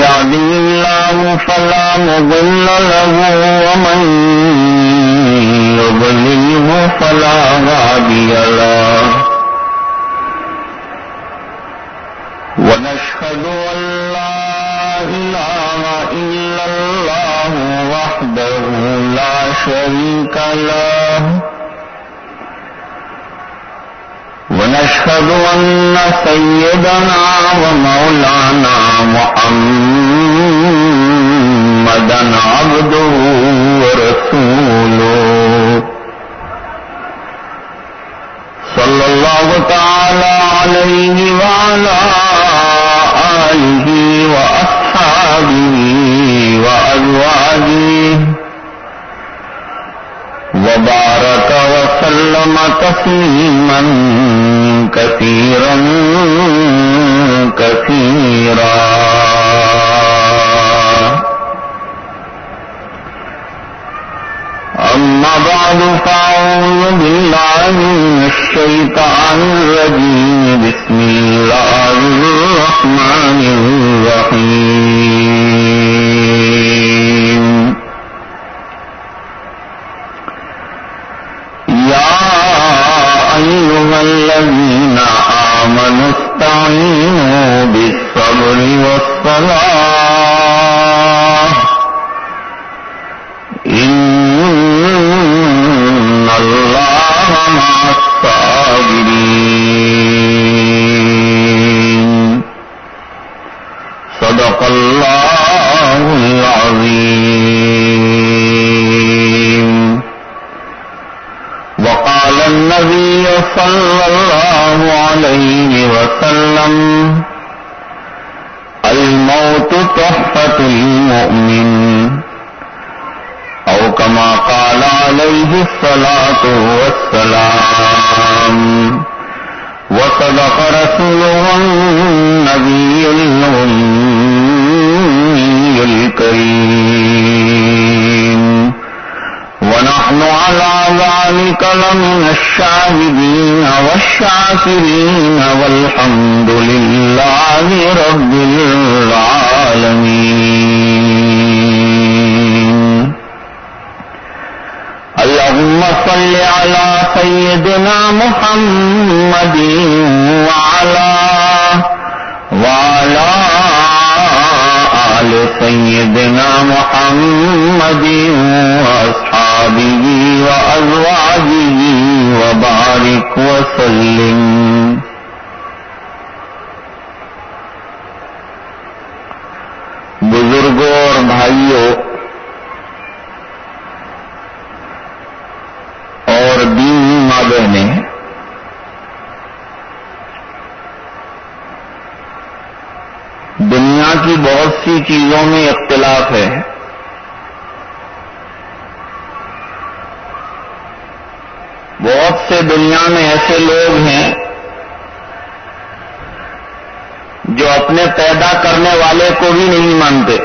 من يعدي الله فلا مضل له، ومن يضلله فلا غادي له. ونشهد أن لا إله إلا الله وحده لا شريك له. ونشهد أن سيدنا ومولانا محمدا عبده ورسوله. صلى الله تعالى عليه وعلى آله وأصحابه وأزواجه. وبارك وسلم تسليما كثيرا كثيرا. أما بعد، فأعوذ بالله من الشيطان الرجيم. بسم الله الرحمن الرحيم. أيها الذين آمنوا استعينوا بالصبر والصلاة محمد وعلى وعلى آل سيدنا محمد وأصحابه وأزواجه وبارك وسلم بزرگوں اور بھائیوں اور دین ماں بہنیں دنیا کی بہت سی چیزوں میں اختلاف ہے بہت سے دنیا میں ایسے لوگ ہیں جو اپنے پیدا کرنے والے کو بھی نہیں مانتے۔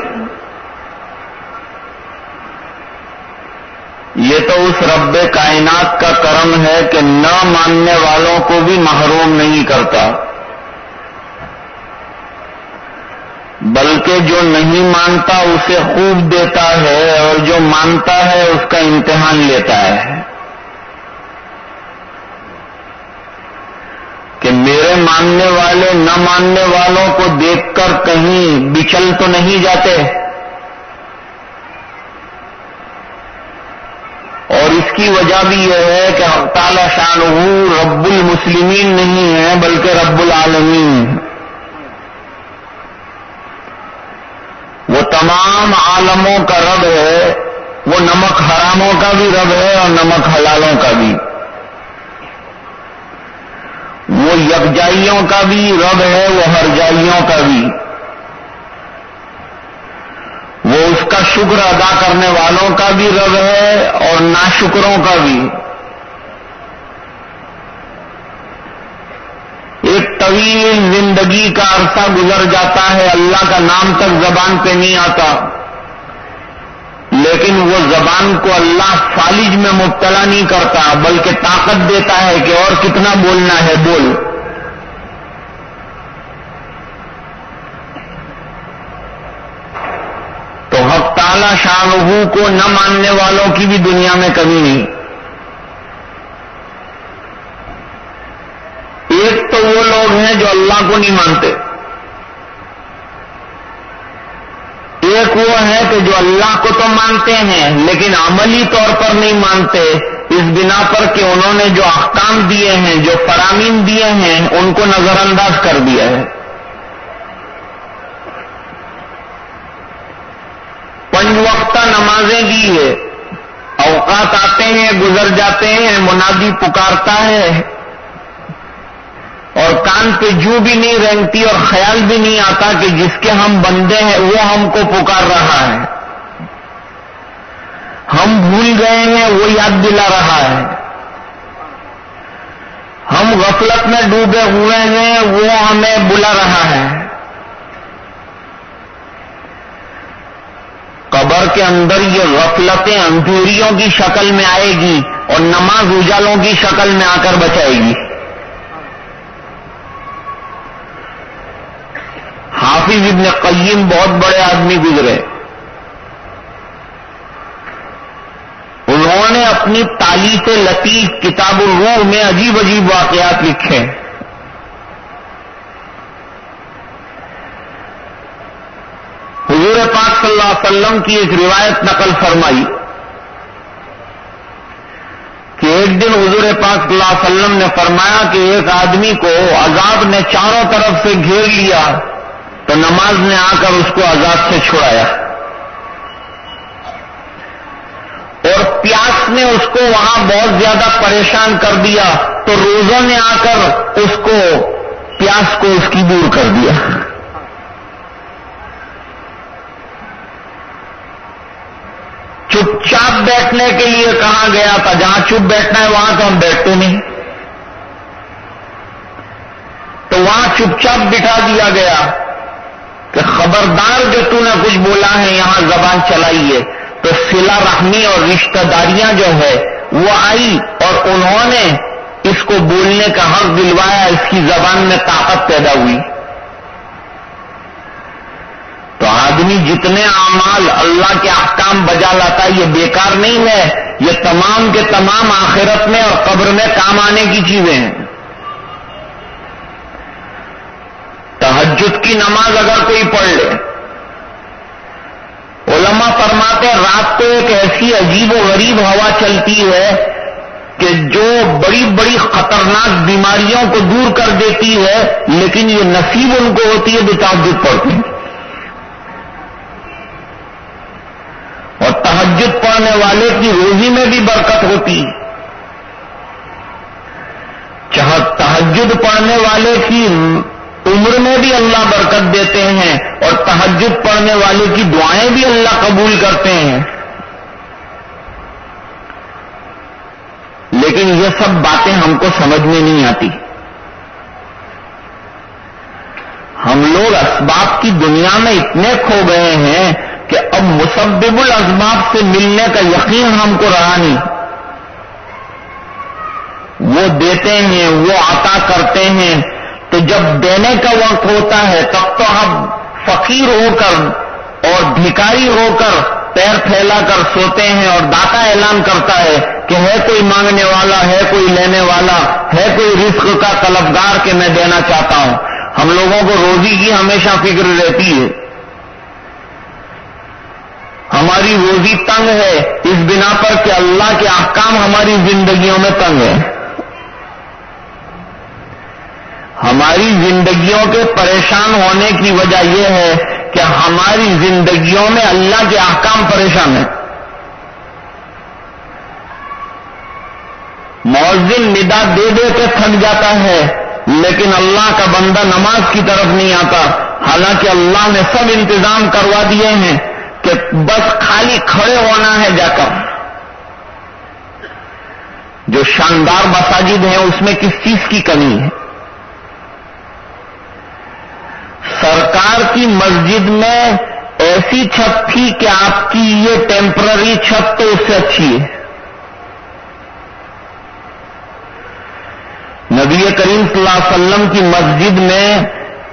یہ تو اس رب کائنات کا کرم ہے کہ نہ ماننے والوں کو بھی محروم نہیں کرتا۔ بلکہ جو نہیں مانتا اسے خوب دیتا ہے اور جو مانتا ہے اس کا امتحان لیتا ہے۔ کہ میرے ماننے والے، نہ ماننے والوں کو دیکھ کر کہیں بچل تو نہیں جاتے۔ اور اس کی وجہ بھی یہ ہے کہ تعالی شان رب المسلمین نہیں ہے بلکہ رب العالمین۔ وہ تمام عالموں کا رب ہے، وہ نمک حراموں کا بھی رب ہے اور نمک حلالوں کا بھی۔ وہ یکجائیوں کا بھی رب ہے، وہ ہر جائیوں کا بھی۔ وہ اس کا شکر ادا کرنے والوں کا بھی رب ہے اور ناشکروں کا بھی۔ ایک طویل زندگی کا عرصہ گزر جاتا ہے، اللہ کا نام تک زبان پہ نہیں آتا۔ لیکن وہ زبان کو اللہ فالج میں مبتلا نہیں کرتا، بلکہ طاقت دیتا ہے کہ اور کتنا بولنا ہے، بول۔ تو حق تعالی شاہ کو نہ ماننے والوں کی بھی دنیا میں کمی نہیں۔ ایک تو وہ لوگ ہیں جو اللہ کو نہیں مانتے۔ ایک وہ ہے کہ جو اللہ کو تو مانتے ہیں، لیکن عملی طور پر نہیں مانتے۔ اس بنا پر کہ انہوں نے جو احکام دیے ہیں، جو فرامین دیے ہیں، ان کو نظر انداز کر دیا ہے۔ پنج وقتہ نمازیں دی ہے۔ اوقات آتے ہیں، گزر جاتے ہیں، منادی پکارتا ہے۔ اور کان پہ جو بھی نہیں رینگتی اور خیال بھی نہیں آتا کہ جس کے ہم بندے ہیں، وہ ہم کو پکار رہا ہے۔ ہم بھول گئے ہیں، وہ یاد دلا رہا ہے۔ ہم غفلت میں ڈوبے ہوئے ہیں، وہ ہمیں بلا رہا ہے۔ قبر کے اندر یہ غفلتیں اندھیریوں کی شکل میں آئے گی اور نماز اجالوں کی شکل میں آ کر بچائے گی۔ حافظ ابن قیم بہت بڑے آدمی گزرے۔ انہوں نے اپنی تالیف لطیف کتاب الروح میں عجیب عجیب واقعات لکھے۔ حضور پاک صلی اللہ علیہ وسلم کی ایک روایت نقل فرمائی کہ ایک دن حضور پاک صلی اللہ علیہ وسلم نے فرمایا کہ ایک آدمی کو عذاب نے چاروں طرف سے گھیر لیا۔ تو نماز نے آ کر اس کو آزاد سے چھڑایا۔ اور پیاس نے اس کو وہاں بہت زیادہ پریشان کر دیا۔ تو روزوں نے آ کر اس کو پیاس کو اس کی دور کر دیا۔ چپ چاپ بیٹھنے کے لیے کہا گیا تھا، جہاں چپ بیٹھنا ہے وہاں تو ہم بیٹھتے نہیں۔ تو وہاں چپ چاپ بٹھا دیا گیا۔ کہ خبردار جو تو نے کچھ بولا ہے، یہاں زبان چلائی ہے۔ تو سلا رحمی اور رشتہ داریاں جو ہے، وہ آئی اور انہوں نے اس کو بولنے کا حق دلوایا، اس کی زبان میں طاقت پیدا ہوئی۔ تو آدمی جتنے اعمال اللہ کے احکام بجا لاتا ہے، یہ بیکار نہیں ہے۔ یہ تمام کے تمام آخرت میں اور قبر میں کام آنے کی چیزیں ہیں تحجد کی نماز اگر کوئی پڑھ لے۔ علماء فرماتے رات کو ایک ایسی عجیب و غریب ہوا چلتی ہے کہ جو بڑی بڑی خطرناک بیماریوں کو دور کر دیتی ہے، لیکن یہ نصیب ان کو ہوتی ہے بے تحجد پڑھتے ہیں۔ اور تحجد پڑھنے والے کی روزی میں بھی برکت ہوتی چاہے تحجد پڑھنے والے کی عمر میں بھی اللہ برکت دیتے ہیں اور تحجد پڑھنے والے کی دعائیں بھی اللہ قبول کرتے ہیں۔ لیکن یہ سب باتیں ہم کو سمجھ میں نہیں آتی۔ ہم لوگ اسباب کی دنیا میں اتنے کھو گئے ہیں کہ اب مسبب الاسباب سے ملنے کا یقین ہم کو رہا نہیں۔ وہ دیتے ہیں، وہ عطا کرتے ہیں تو جب دینے کا وقت ہوتا ہے، تب تو ہم فقیر ہو کر اور بھکاری ہو کر پیر پھیلا کر سوتے ہیں اور داتا اعلان کرتا ہے کہ ہے کوئی مانگنے والا، ہے کوئی لینے والا، ہے کوئی رزق کا طلبگار کہ میں دینا چاہتا ہوں۔ ہم لوگوں کو روزی کی ہمیشہ فکر رہتی ہے۔ ہماری روزی تنگ ہے، اس بنا پر کہ اللہ کے احکام ہماری زندگیوں میں تنگ ہے ہماری زندگیوں کے پریشان ہونے کی وجہ یہ ہے کہ ہماری زندگیوں میں اللہ کے احکام پریشان ہیں۔ مؤذن ندا دے دے کے تھک جاتا ہے، لیکن اللہ کا بندہ نماز کی طرف نہیں آتا۔ حالانکہ اللہ نے سب انتظام کروا دیے ہیں کہ بس خالی کھڑے ہونا ہے، جا کر۔ جو شاندار مساجد ہیں، اس میں کس چیز کی کمی ہے؟ سرکار کی مسجد میں ایسی چھت تھی کہ آپ کی یہ ٹیمپرری چھت تو اس سے اچھی ہے۔ نبی کریم صلی اللہ علیہ وسلم کی مسجد میں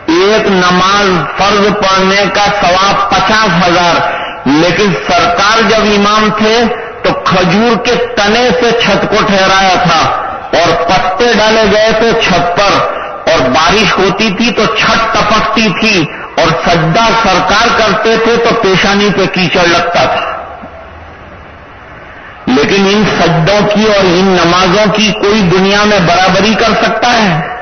ایک نماز فرض پڑھنے کا ثواب پچاس ہزار۔ لیکن سرکار جب امام تھے تو کھجور کے تنے سے چھت کو ٹھہرایا تھا اور پتے ڈالے گئے تھے چھت پر۔ اور بارش ہوتی تھی تو چھت ٹپکتی تھی اور سجدہ سرکار کرتے تھے تو پیشانی پہ کیچڑ لگتا تھا۔ لیکن ان سجدوں کی اور ان نمازوں کی کوئی دنیا میں برابری کر سکتا ہے؟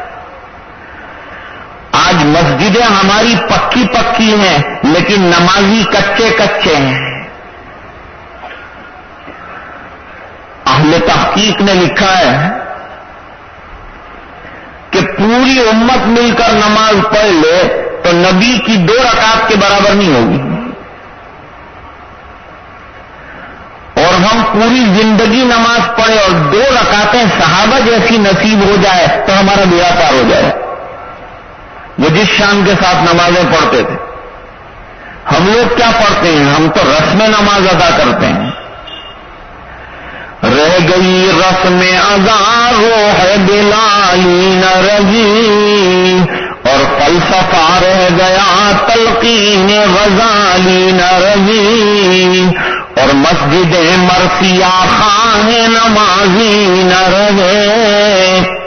آج مسجدیں ہماری پکی پکی ہیں، لیکن نمازی کچے کچے ہیں۔ اہل تحقیق نے لکھا ہے پوری امت مل کر نماز پڑھ لے تو نبی کی دو رکعت کے برابر نہیں ہوگی۔ اور ہم پوری زندگی نماز پڑھے اور دو رکعتیں صحابہ جیسی نصیب ہو جائے تو ہمارا بیڑا پار ہو جائے۔ وہ جس شان کے ساتھ نمازیں پڑھتے تھے۔ ہم لوگ کیا پڑھتے ہیں؟ ہم تو رسم نماز ادا کرتے ہیں۔ رہ گئی رسم ادا رو ہے دلالی نہ رہی اور فلسفہ رہ گیا تلقین غزالی نہ رہی اور مسجد مرسیا خان نمازی نہ رہے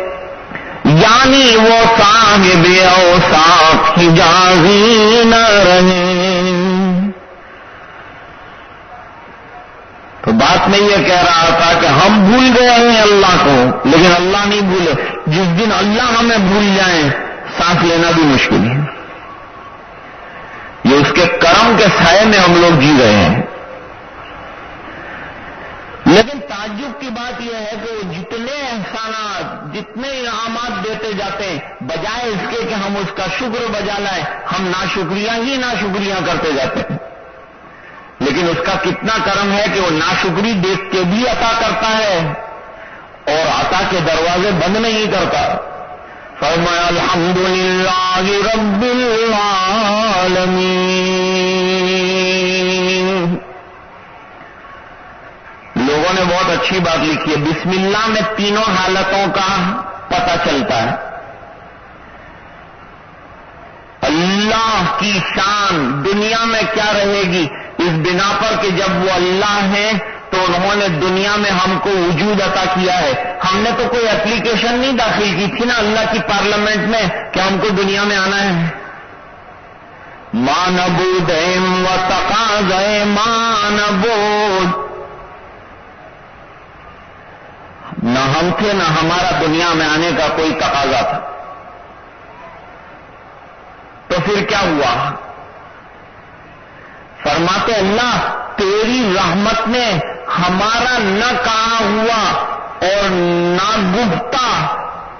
یعنی وہ صاحب اوساف حجازی نہ رہے تو بات میں یہ کہہ رہا تھا کہ ہم بھول گئے ہیں اللہ کو، لیکن اللہ نہیں بھولے۔ جس دن اللہ ہمیں بھول جائیں سانس لینا بھی مشکل ہے۔ یہ اس کے کرم کے سائے میں ہم لوگ جی رہے ہیں۔ لیکن تعجب کی بات یہ ہے کہ جتنے احسانات جتنے انعامات دیتے جاتے ہیں، بجائے اس کے کہ ہم اس کا شکر بجا لائیں ہم نا شکریہ ہی نا شکریہ کرتے جاتے ہیں۔ لیکن اس کا کتنا کرم ہے کہ وہ ناشکری دیکھ کے بھی عطا کرتا ہے اور عطا کے دروازے بند نہیں کرتا۔ فرمایا الحمد للہ رب العالمین۔ لوگوں نے بہت اچھی بات لکھی ہے۔ بسم اللہ میں تینوں حالتوں کا پتہ چلتا ہے۔ اللہ کی شان دنیا میں کیا رہے گی؟ اس بنا پر کہ جب وہ اللہ ہیں تو انہوں نے دنیا میں ہم کو وجود عطا کیا ہے۔ ہم نے تو کوئی اپلیکیشن نہیں داخل کی تھی نا اللہ کی پارلیمنٹ میں کہ ہم کو دنیا میں آنا ہے۔ مانبود و تقاض مانبود۔ نہ ہم تھے نہ ہمارا دنیا میں آنے کا کوئی تقاضا تھا۔ تو پھر کیا ہوا؟ فرماتے اللہ، تیری رحمت نے ہمارا نہ کہا ہوا اور نہ گفتا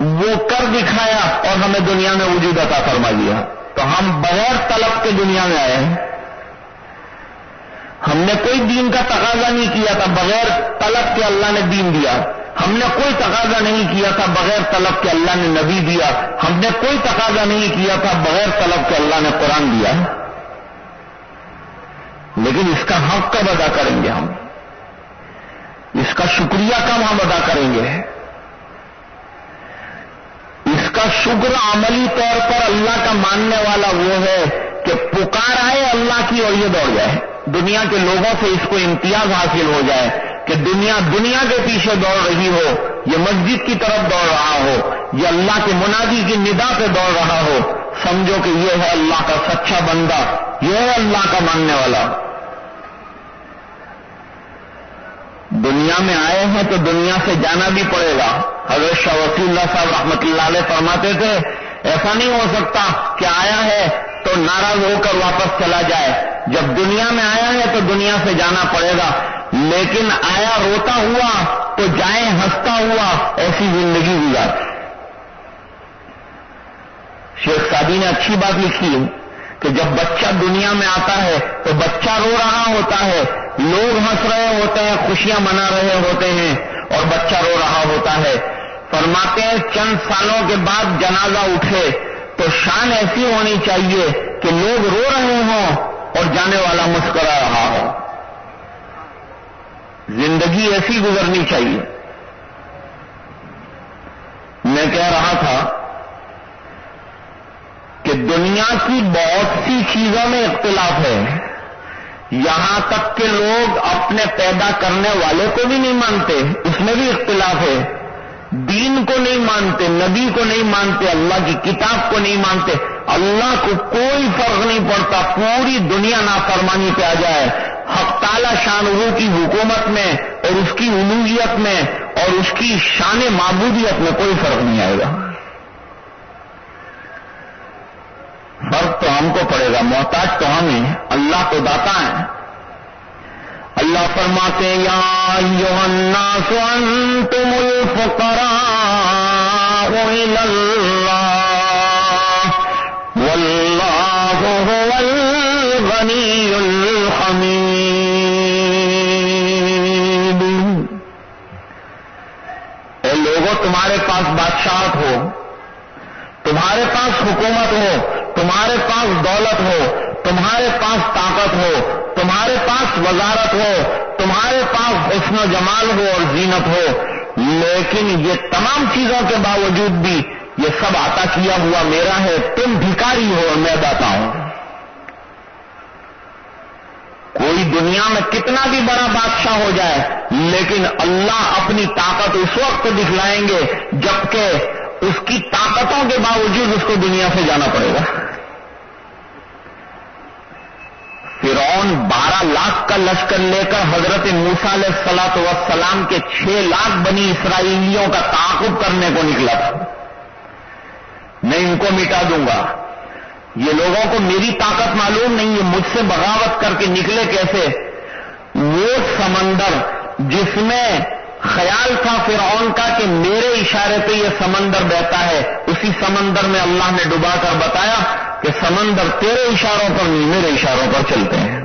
وہ کر دکھایا اور ہمیں دنیا میں وجود عطا فرما دیا تو ہم بغیر طلب کے دنیا میں آئے ہیں۔ ہم نے کوئی دین کا تقاضا نہیں کیا تھا، بغیر طلب کے اللہ نے دین دیا۔ ہم نے کوئی تقاضا نہیں کیا تھا، بغیر طلب کے اللہ نے نبی دیا۔ ہم نے کوئی تقاضا نہیں کیا تھا، بغیر طلب کے اللہ نے قرآن دیا۔ لیکن اس کا حق کب ادا کریں گے ہم؟ اس کا شکریہ کب ہم ادا کریں گے؟ اس کا شکر عملی طور پر اللہ کا ماننے والا وہ ہے کہ پکار آئے اللہ کی اور یہ دوڑ جائے۔ دنیا کے لوگوں سے اس کو امتیاز حاصل ہو جائے کہ دنیا دنیا کے پیچھے دوڑ رہی ہو، یہ مسجد کی طرف دوڑ رہا ہو، یہ اللہ کے منادی کی ندا پہ دوڑ رہا ہو۔ سمجھو کہ یہ ہے اللہ کا سچا بندہ، یہ ہے اللہ کا ماننے والا۔ دنیا میں آئے ہیں تو دنیا سے جانا بھی پڑے گا۔ حضرت شاہ وسیع اللہ صاحب رحمت اللہ علیہ فرماتے تھے، ایسا نہیں ہو سکتا کہ آیا ہے تو ناراض ہو کر واپس چلا جائے۔ جب دنیا میں آیا ہے تو دنیا سے جانا پڑے گا۔ لیکن آیا روتا ہوا تو جائیں، ہنستا ہوا ایسی زندگی گزار۔ شیخ سادی نے اچھی بات لکھی کہ جب بچہ دنیا میں آتا ہے تو بچہ رو رہا ہوتا ہے، لوگ ہنس رہے ہوتے ہیں، خوشیاں منا رہے ہوتے ہیں اور بچہ رو رہا ہوتا ہے۔ فرماتے ہیں، چند سالوں کے بعد جنازہ اٹھے تو شان ایسی ہونی چاہیے کہ لوگ رو رہے ہوں اور جانے والا مسکرا رہا ہو۔ زندگی ایسی گزرنی چاہیے۔ میں کہہ رہا تھا کہ دنیا کی بہت سی چیزوں میں اختلاف ہے۔ یہاں تک کہ لوگ اپنے پیدا کرنے والے کو بھی نہیں مانتے، اس میں بھی اختلاف ہے۔ دین کو نہیں مانتے، نبی کو نہیں مانتے، اللہ کی کتاب کو نہیں مانتے۔ اللہ کو کوئی فرق نہیں پڑتا، پوری دنیا نافرمانی پہ آ جائے۔ حق تعالی شان کی حکومت میں اور اس کی علویت میں اور اس کی شان معبودیت میں کوئی فرق نہیں آئے گا۔ فرق تو ہم کو پڑے گا، محتاج تو ہم ہیں، اللہ تو داتا ہے اللہ فرماتے یا الناس انتم الفقراء وزارت ہو، تمہارے پاس حسن و جمال ہو اور زینت ہو، لیکن یہ تمام چیزوں کے باوجود بھی یہ سب آتا کیا ہوا میرا ہے، تم بھکاری ہو اور میں داتا ہوں۔ کوئی دنیا میں کتنا بھی بڑا بادشاہ ہو جائے، لیکن اللہ اپنی طاقت اس وقت دکھلائیں گے جبکہ اس کی طاقتوں کے باوجود اس کو دنیا سے جانا پڑے گا۔ فرعون بارہ لاکھ کا لشکر لے کر حضرت موسا علیہ سلاط وسلام کے چھ لاکھ بنی اسرائیلیوں کا تعاقب کرنے کو نکلا تھا۔ میں ان کو مٹا دوں گا۔ یہ لوگوں کو میری طاقت معلوم نہیں ہے مجھ سے بغاوت کر کے نکلے کیسے؟ وہ سمندر جس میں خیال تھا فرعون کا کہ میرے اشارے پہ یہ سمندر بہتا ہے، اسی سمندر میں اللہ نے ڈبا کر بتایا کہ سمندر تیرے اشاروں پر نہیں، میرے اشاروں پر چلتے ہیں۔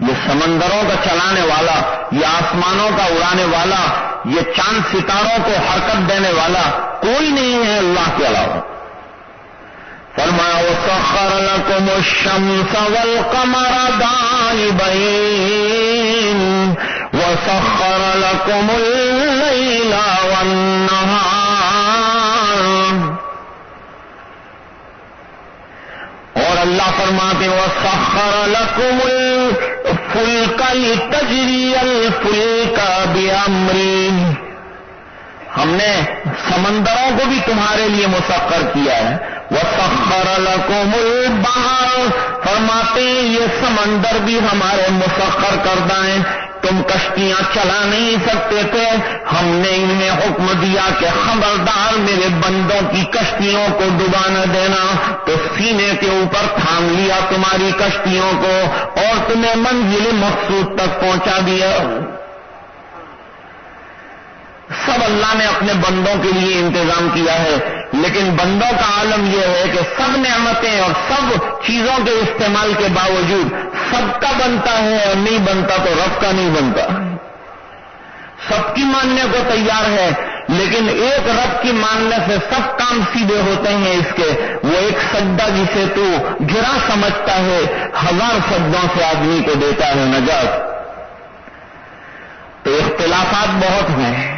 یہ سمندروں کا چلانے والا، یہ آسمانوں کا اڑانے والا، یہ چاند ستاروں کو حرکت دینے والا کوئی نہیں ہے اللہ کے علاوہ۔ فرمایا وہ سخر لکم الشمس والقمر دائبین وسخر لکم اللیل والنہار اور اللہ فرماتے وہ سخر لکم الفل کا تجری الفل کا بھی ہم نے سمندروں کو بھی تمہارے لیے مسخر کیا ہے۔ وہ سخر لکم البہر فرماتے یہ سمندر بھی ہمارے مسخر کردہ ہیں۔ تم کشتیاں چلا نہیں سکتے تھے ہم نے انہیں حکم دیا کہ خبردار میرے بندوں کی کشتیوں کو ڈبا نہ دینا تو سینے کے اوپر تھام لیا تمہاری کشتیوں کو اور تمہیں منزل مقصود تک پہنچا دیا۔ سب اللہ نے اپنے بندوں کے لیے انتظام کیا ہے۔ لیکن بندوں کا عالم یہ ہے کہ سب نعمتیں اور سب چیزوں کے استعمال کے باوجود سب کا بنتا ہے اور نہیں بنتا تو رب کا نہیں بنتا۔ سب کی ماننے کو تیار ہے، لیکن ایک رب کی ماننے سے سب کام سیدھے ہوتے ہیں اس کے۔ وہ ایک سدا جسے تو گرا سمجھتا ہے، ہزار سدوں سے آدمی کو دیتا ہے نجات۔ تو اختلافات بہت ہیں۔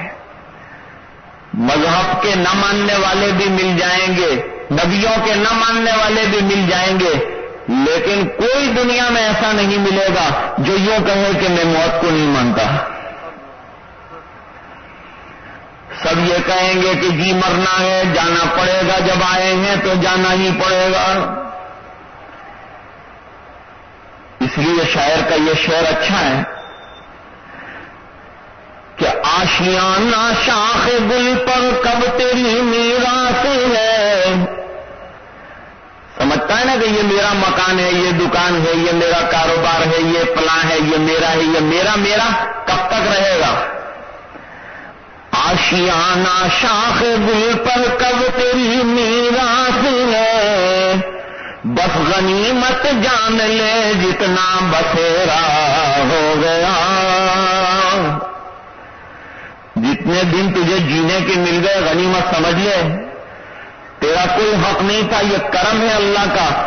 مذہب کے نہ ماننے والے بھی مل جائیں گے، نبیوں کے نہ ماننے والے بھی مل جائیں گے۔ لیکن کوئی دنیا میں ایسا نہیں ملے گا جو یوں کہے کہ میں موت کو نہیں مانتا۔ سب یہ کہیں گے کہ جی مرنا ہے، جانا پڑے گا، جب آئے ہیں تو جانا ہی پڑے گا۔ اس لیے شاعر کا یہ شعر اچھا ہے۔ کہ آشیانہ شاخ گل پر کب تیری میرا سے ہے؟ سمجھتا ہے نا کہ یہ میرا مکان ہے، یہ دکان ہے، یہ میرا کاروبار ہے، یہ پلاں ہے، یہ میرا ہے، یہ میرا میرا کب تک رہے گا؟ آشیانہ شاخ گل پر کب تیری میرا سے ہے؟ بس غنیمت جان لے جتنا بسیرا ہو گیا۔ جتنے دن تجھے جینے کے مل گئے، غنیمت سمجھ لے۔ تیرا کوئی حق نہیں تھا، یہ کرم ہے اللہ کا۔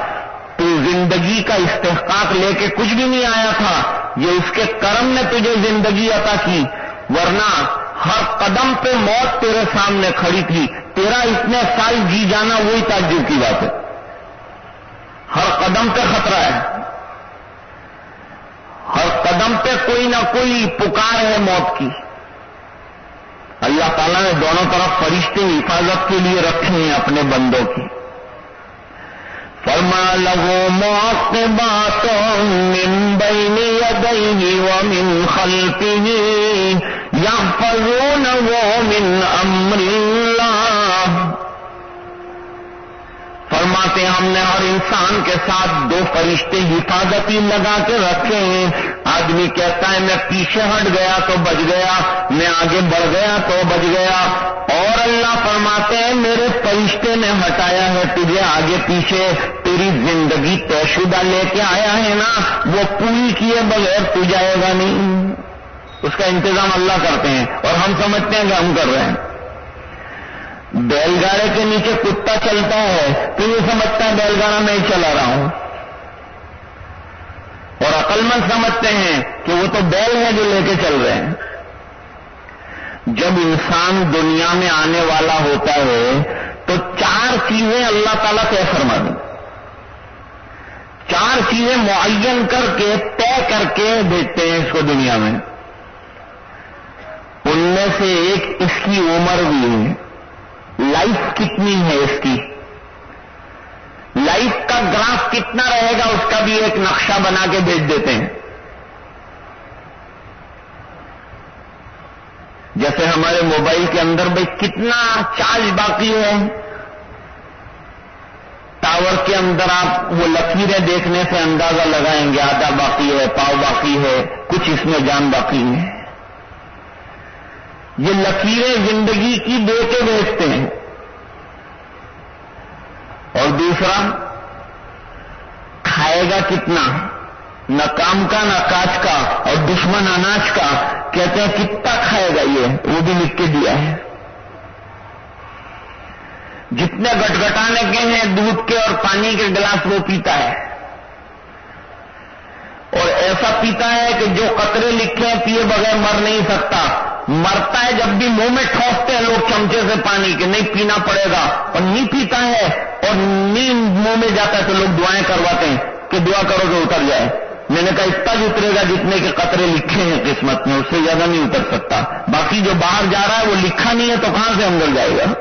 تو زندگی کا استحقاق لے کے کچھ بھی نہیں آیا تھا۔ یہ اس کے کرم نے تجھے زندگی عطا کی۔ ورنہ ہر قدم پہ موت تیرے سامنے کھڑی تھی۔ تیرا اتنے سال جی جانا وہی تعجب کی بات ہے۔ ہر قدم پہ خطرہ ہے۔ ہر قدم پہ کوئی نہ کوئی پکار ہے موت کی۔ اللہ تعالیٰ نے دونوں طرف فرشتے حفاظت کے لیے رکھے ہیں اپنے بندوں کی۔ فرما لگو موت باتوں من بین یدیہ ومن خلفہ یحفظونہ من امر اللہ۔ فرماتے ہیں، ہم نے ہر انسان کے ساتھ دو فرشتے حفاظتی لگا کے رکھے ہیں۔ آدمی کہتا ہے، میں پیچھے ہٹ گیا تو بچ گیا، میں آگے بڑھ گیا تو بچ گیا۔ اور اللہ فرماتے ہیں، میرے فرشتے نے ہٹایا ہے تجھے آگے پیچھے، تیری زندگی طے شدہ لے کے آیا ہے نا، وہ پوری کیے بغیر تو جائے گا نہیں۔ اس کا انتظام اللہ کرتے ہیں اور ہم سمجھتے ہیں کہ ہم کر رہے ہیں۔ بیل گاڑے کے نیچے کتا چلتا ہے، تو یہ سمجھتا ہے بیل گاڑا میں چلا رہا ہوں۔ اور عقل مند سمجھتے ہیں کہ وہ تو بیل ہے جو لے کے چل رہے ہیں۔ جب انسان دنیا میں آنے والا ہوتا ہے، تو چار چیزیں اللہ تعالیٰ طے فرما دیں چار چیزیں معین کر کے، طے کر کے بھیجتے ہیں اس کو دنیا میں۔ ان میں سے ایک اس کی عمر بھی ہے۔ لائف کتنی ہے اس کی لائف کا گراف کتنا رہے گا اس کا بھی ایک نقشہ بنا کے بھیج دیتے ہیں جیسے ہمارے موبائل کے اندر بھائی کتنا چارج باقی ہے ٹاور کے اندر آپ وہ لکیریں دیکھنے سے اندازہ لگائیں گے آدھا باقی ہے پاؤ باقی ہے کچھ اس میں جان باقی ہے یہ لکیریں زندگی کی دے کے بیچتے ہیں۔ اور دوسرا، کھائے گا کتنا؟ نہ کام کا، نہ کاج کا، اور دشمن اناج کا۔ کہتے ہیں، کتنا کھائے گا یہ؟ وہ بھی لکھ کے دیا ہے۔ جتنے گٹ گٹانے کے ہیں، دودھ کے اور پانی کے گلاس وہ پیتا ہے۔ اور ایسا پیتا ہے کہ جو قطرے لکھے ہیں، پیے بغیر مر نہیں سکتا۔ مرتا ہے جب بھی منہ میں ٹھوستے ہیں لوگ چمچے سے پانی کے، نہیں پینا پڑے گا۔ اور نہیں پیتا ہے اور نیند منہ میں جاتا ہے تو لوگ دعائیں کرواتے ہیں کہ دعا کرو تو اتر جائے۔ میں نے کہا، اتنا بھی اترے گا جتنے کے قطرے لکھے ہیں قسمت میں، اس سے زیادہ نہیں اتر سکتا۔ باقی جو باہر جا رہا ہے وہ لکھا نہیں ہے تو کہاں سے اندر جائے گا؟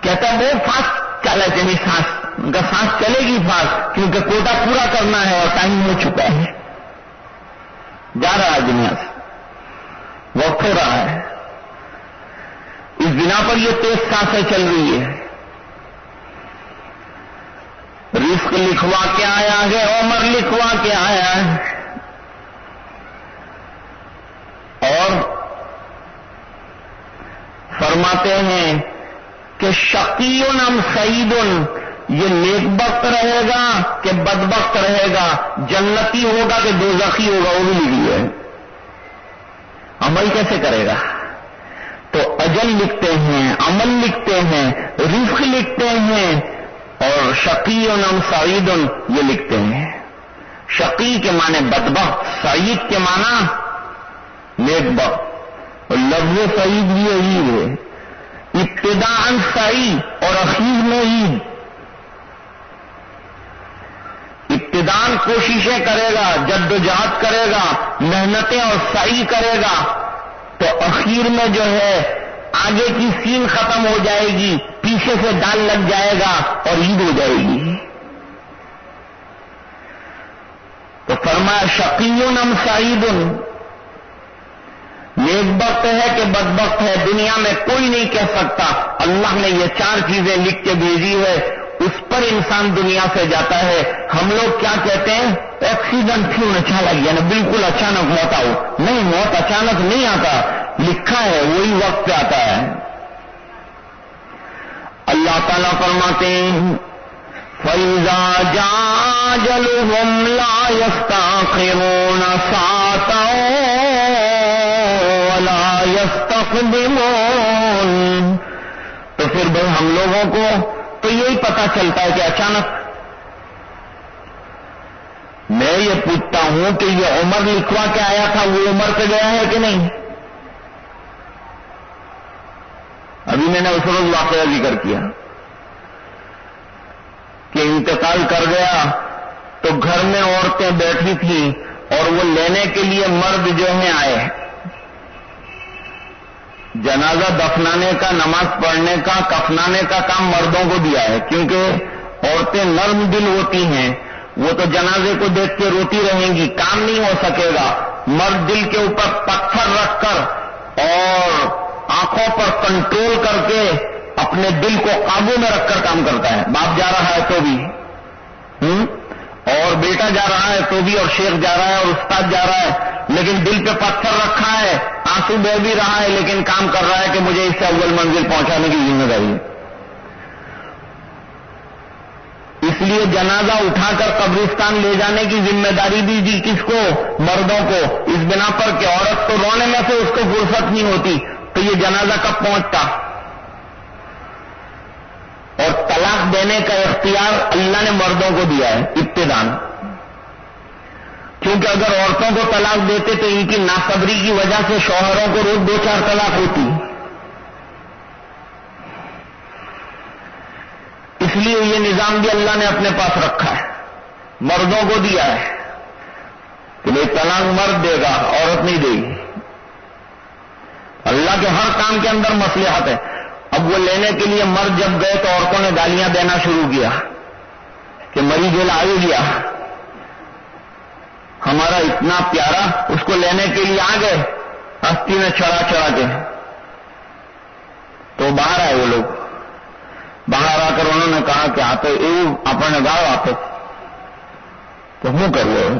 کہتا ہے، وہ فاسٹ چلا چاہیے سانس۔ ان کا سانس چلے گی فاسٹ کیونکہ کوٹا پورا کرنا ہے اور ٹائم ہو چکا ہے۔ جا رہا ہے دنیا سے وقت ہو رہا ہے۔ اس بنا پر یہ تیز سانسیں چل رہی ہے رسک لکھوا کے آیا ہے، عمر لکھوا کے آیا ہے۔ اور فرماتے ہیں کہ شکیون ہم سعیدن یہ نیک وقت رہے گا کہ بد وقت رہے گا، جنتی ہوگا کہ دو زخی ہوگا، وہ بھی لکھی ہے۔ عمل کیسے کرے گا؟ تو اجل لکھتے ہیں، عمل لکھتے ہیں، رزق لکھتے ہیں اور شقی نم سعید یہ لکھتے ہیں۔ شقی کے معنی بدبخت سعید کے معنی نیک بخت۔ اور لفظ سعید بھی عید ہے۔ ابتدا سعید اور اخیر میں عید۔ ابتدان کوششیں کرے گا جد و جہد کرے گا، محنتیں اور سعی کرے گا، تو اخیر میں جو ہے، آگے کی سین ختم ہو جائے گی، پیچھے سے ڈال لگ جائے گا اور عید ہو جائے گی۔ تو فرمایا، شقیون ام سعید نیک وقت ہے کہ بد وقت ہے، دنیا میں کوئی نہیں کہہ سکتا۔ اللہ نے یہ چار چیزیں لکھ کے بھیجی ہے۔ اس پر انسان دنیا سے جاتا ہے۔ ہم لوگ کیا کہتے ہیں؟ ایکسیڈنٹ کیوں اچھا لگ گیا یعنی بالکل اچانک موت آؤ۔ نہیں، موت اچانک نہیں آتا۔ لکھا ہے، وہی وقت پہ آتا ہے۔ اللہ تعالیٰ فرماتے ہیں فیضا جا جل ہوم لا یستا ساتا لا یستا تو پھر بھائی ہم لوگوں کو تو یہی پتا چلتا ہے کہ اچانک میں یہ پوچھتا ہوں کہ یہ عمر لکھوا کے آیا تھا، وہ عمر پہ گیا ہے کہ نہیں؟ ابھی میں نے اس روز واقعہ ذکر کیا کہ انتقال کر گیا تو گھر میں عورتیں بیٹھی تھیں اور وہ لینے کے لیے مرد جو ہیں آئے۔ جنازہ دفنانے کا، نماز پڑھنے کا، کفنانے کا کام مردوں کو دیا ہے، کیونکہ عورتیں نرم دل ہوتی ہیں، وہ تو جنازے کو دیکھ کے روتی رہیں گی، کام نہیں ہو سکے گا۔ مرد دل کے اوپر پتھر رکھ کر اور آنکھوں پر کنٹرول کر کے اپنے دل کو قابو میں رکھ کر کام کرتا ہے۔ باپ جا رہا ہے تو بھی۔ اور بیٹا جا رہا ہے تو بھی اور شیخ جا رہا ہے اور استاد جا رہا ہے، لیکن دل پہ پتھر رکھا ہے، آنسو بہ بھی رہا ہے، لیکن کام کر رہا ہے کہ مجھے اس سے اول منزل پہنچانے کی ذمہ داری ہے۔ اس لیے جنازہ اٹھا کر قبرستان لے جانے کی ذمہ داری دی دی کس کو؟ مردوں کو۔ اس بنا پر کہ عورت تو رونے میں سے اس کو فرصت نہیں ہوتی، تو یہ جنازہ کب پہنچتا اور طلاق دینے کا اختیار اللہ نے مردوں کو دیا ہے ابتدان کیونکہ اگر عورتوں کو طلاق دیتے تو ان کی ناصبری کی وجہ سے شوہروں کو روز دو چار طلاق ہوتی۔ اس لیے یہ نظام بھی اللہ نے اپنے پاس رکھا ہے۔ مردوں کو دیا ہے۔ کہ بھائی طلاق مرد دے گا، عورت نہیں دے گی۔ اللہ کے ہر کام کے اندر مسلحت ہے۔ اب وہ لینے کے لیے مرد جب گئے تو عورتوں نے گالیاں دینا شروع کیا کہ مری جیل آ گیا۔ ہمارا اتنا پیارا اس کو لینے کے لیے آ گئے، ہستی میں چڑھا چڑھا کے۔ تو باہر آئے وہ لوگ۔ باہر آ کر انہوں نے کہا کہ آتے اپنے گاؤ آپ تو ہوں کر لو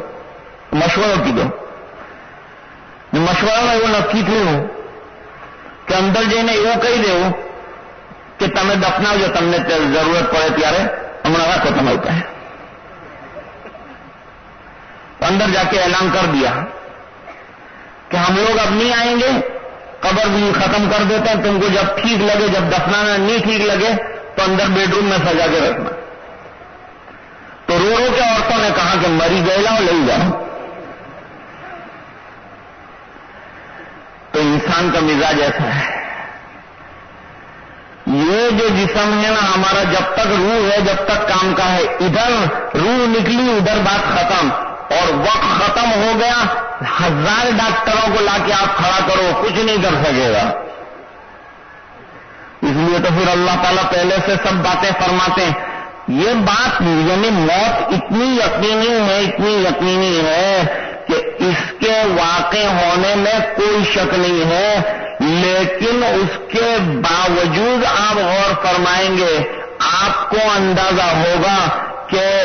مشورہ کی دو۔ مشورہ میں وہ نکی تھی ہوں کہ اندر جینے یہ کہی دے کہ تمہیں دفنا جو تم نے ضرورت پڑے پیارے ہمارا رکھو تمہیں ہے اندر جا کے اعلان کر دیا کہ ہم لوگ اب نہیں آئیں گے، قبر بھی ختم کر دیتے ہیں، تم کو جب ٹھیک لگے، جب دفنانا نہیں ٹھیک لگے، تو اندر بیڈ روم میں سجا کے رکھنا۔ تو رو رو کے عورتوں نے کہا کہ مری گئے، لاؤ، لے جاؤ۔ تو انسان کا مزاج ایسا ہے۔ یہ جو جسم ہے نا، ہمارا جب تک روح ہے، جب تک کام کا ہے، ادھر روح نکلی، ادھر بات ختم۔ اور وقت ختم ہو گیا، ہزار ڈاکٹروں کو لا کے آپ کھڑا کرو، کچھ نہیں کر سکے گا۔ اس لیے تو پھر اللہ تعالیٰ پہلے سے سب باتیں فرماتے ہیں۔ یہ بات یعنی موت اتنی یقینی ہے، اتنی یقینی ہے کہ اس کے واقع ہونے میں کوئی شک نہیں ہے۔ لیکن اس کے باوجود آپ غور فرمائیں گے، آپ کو اندازہ ہوگا کہ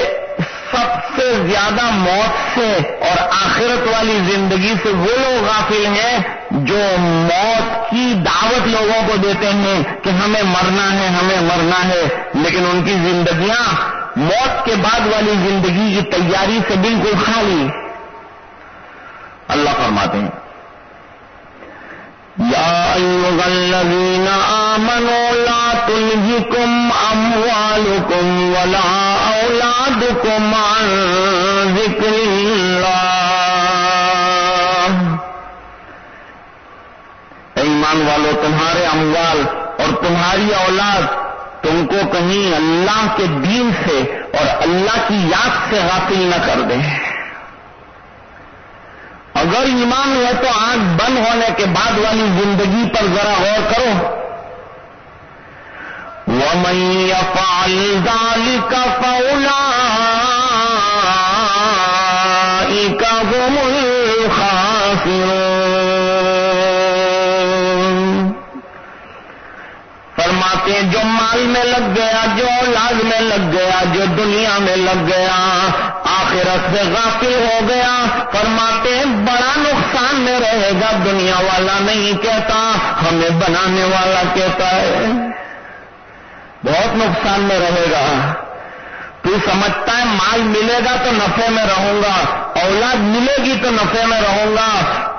سب سے زیادہ موت سے اور آخرت والی زندگی سے وہ لوگ غافل ہیں جو موت کی دعوت لوگوں کو دیتے ہیں کہ ہمیں مرنا ہے، ہمیں مرنا ہے۔ لیکن ان کی زندگیاں موت کے بعد والی زندگی کی تیاری سے بالکل خالی۔ اللہ فرماتے ہیں۔ یا ایوغ الذین آمنوا لا تلہکم اموالکم ولا اولادکم عن ذکر اللہ ایمان والو، تمہارے اموال اور تمہاری اولاد تم کو کہیں اللہ کے دین سے اور اللہ کی یاد سے غافل نہ کر دیں۔ اگر ایمان ہے تو آنکھ بند ہونے کے بعد والی زندگی پر ذرا غور کرو۔ وہ میں ڈالی کا پولا کا خاص فرماتے ہیں، جو مال میں لگ گیا، جو اولاد میں لگ گیا، جو دنیا میں لگ گیا، آخرت سے غافل ہو گیا۔ فرماتے ہیں، بڑا نقصان میں رہے گا، دنیا والا نہیں کہتا، ہمیں بنانے والا کہتا ہے۔ بہت نقصان میں رہے گا۔ تو سمجھتا ہے مال ملے گا تو نفے میں رہوں گا، اولاد ملے گی تو نفے میں رہوں گا۔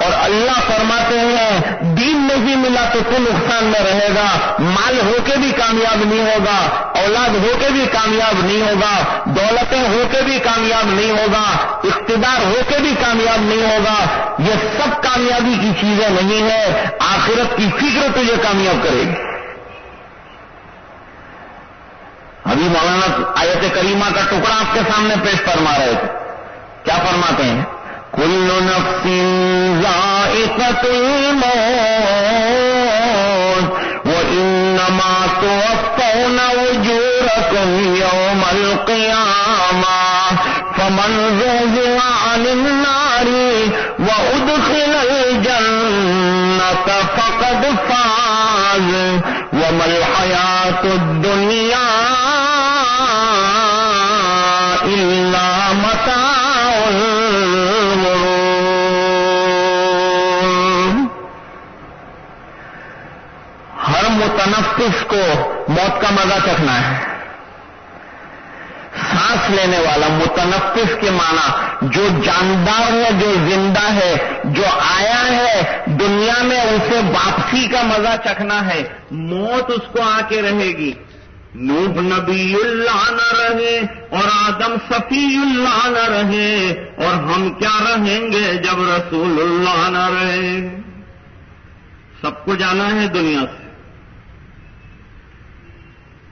اور اللہ فرماتے ہیں، دین نہیں ملا تو تو نقصان میں رہے گا۔ مال ہو کے بھی کامیاب نہیں ہوگا، اولاد ہو کے بھی کامیاب نہیں ہوگا، دولتیں ہو کے بھی کامیاب نہیں ہوگا، اقتدار ہو کے بھی کامیاب نہیں ہوگا۔ یہ سب کامیابی کی چیزیں نہیں ہیں، آخرت کی فکر تجھے کامیاب کرے گی۔ ابھی آیت کریمہ کا ٹکڑا آپ کے سامنے پیش فرما رہے تھے۔ کیا فرماتے ہیں؟ کل نفس ذائقت الموت وإنما توفون وجوركم يوم القيامة فمن زوزع عن النار وأدخل الجنة فقد فاز وما الحياة الدنيا ہر کو موت کا مزہ چکھنا ہے۔ سانس لینے والا متنفس کے معنی جو جاندار ہے، جو زندہ ہے، جو آیا ہے، دنیا میں اسے واپسی کا مزہ چکھنا ہے۔ موت اس کو آ کے رہے گی۔ نوح نبی اللہ نہ رہے اور آدم صفی اللہ نہ رہے اور ہم کیا رہیں گے جب رسول اللہ نہ رہے۔ سب کو جانا ہے دنیا سے۔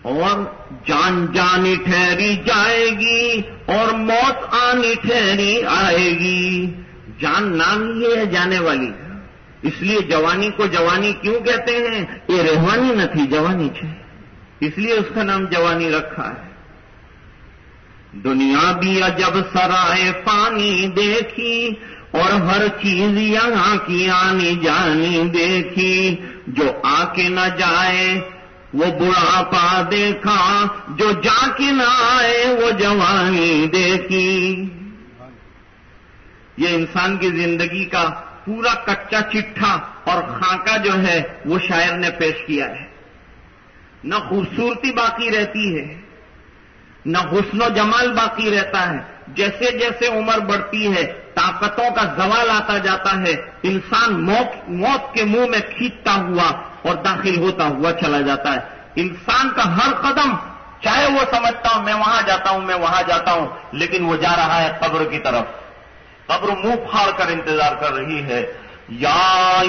اور جان جانی ٹھہری جائے گی اور موت آنی ٹھہری آئے گی۔ جان نام یہ ہے جانے والی۔ اس لیے جوانی کو جوانی کیوں کہتے ہیں؟ یہ رہوانی نہ تھی، جوانی چھ اس لیے اس کا نام جوانی رکھا ہے۔ دنیا بھی جب سرائے پانی دیکھی اور ہر چیز یہاں کی آنی جانی دیکھی۔ جو آ کے نہ جائے وہ بڑھا پا دیکھا، جو جا کے نہ آئے، وہ جوانی دیکھی۔ یہ انسان کی زندگی کا پورا کچا چٹھا اور خاکہ جو ہے، وہ شاعر نے پیش کیا ہے۔ نہ خوبصورتی باقی رہتی ہے، نہ حسن و جمال باقی رہتا ہے۔ جیسے جیسے عمر بڑھتی ہے طاقتوں کا زوال آتا جاتا ہے، انسان موت موت کے منہ میں کھینچتا ہوا اور داخل ہوتا ہوا چلا جاتا ہے۔ انسان کا ہر قدم، چاہے وہ سمجھتا ہوں میں وہاں جاتا ہوں، میں وہاں جاتا ہوں، لیکن وہ جا رہا ہے قبر کی طرف۔ قبر منہ پھاڑ کر انتظار کر رہی ہے۔ یا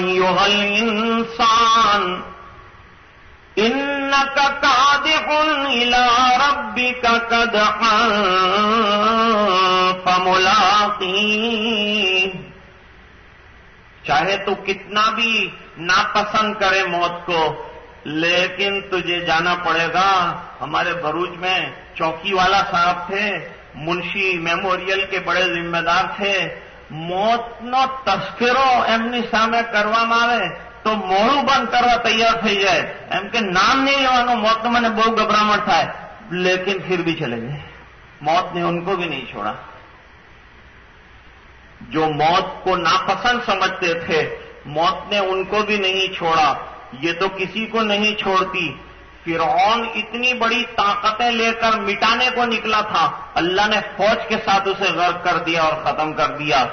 انسان إلى ربك چاہے تو کتنا بھی ناپسند کرے موت کو، لیکن تجھے جانا پڑے گا۔ ہمارے بروج میں چوکی والا صاحب تھے، منشی میموریل کے بڑے ذمہ دار تھے۔ موت نو تذکرو ایمنی سامنے کروا مارے તો મોડું تیار કરવા جائے ایم کے نام نہیں નામ નહીં લેવાનું میں نے بہت ગભરામણ થાય. لیکن پھر بھی چلے گئے موت نے ان کو بھی نہیں چھوڑا جو موت کو ناپسند سمجھتے تھے موت نے ان کو بھی نہیں چھوڑا یہ تو کسی کو نہیں چھوڑتی فرعون اتنی بڑی طاقتیں لے کر مٹانے کو نکلا تھا اللہ نے فوج کے ساتھ اسے غرق کر دیا اور ختم کر دیا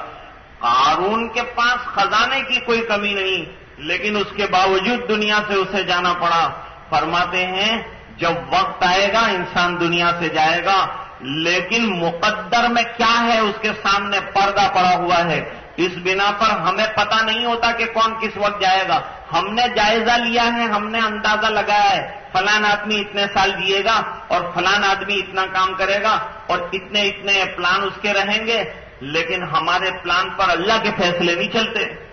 قارون کے پاس خزانے کی کوئی کمی نہیں لیکن اس کے باوجود دنیا سے اسے جانا پڑا۔ فرماتے ہیں، جب وقت آئے گا، انسان دنیا سے جائے گا۔ لیکن مقدر میں کیا ہے؟ اس کے سامنے پردہ پڑا ہوا ہے۔ اس بنا پر ہمیں پتا نہیں ہوتا کہ کون کس وقت جائے گا۔ ہم نے جائزہ لیا ہے، ہم نے اندازہ لگایا ہے۔ فلان آدمی اتنے سال جیے گا اور فلان آدمی اتنا کام کرے گا اور اتنے اتنے پلان اس کے رہیں گے۔ لیکن ہمارے پلان پر اللہ کے فیصلے نہیں چلتے۔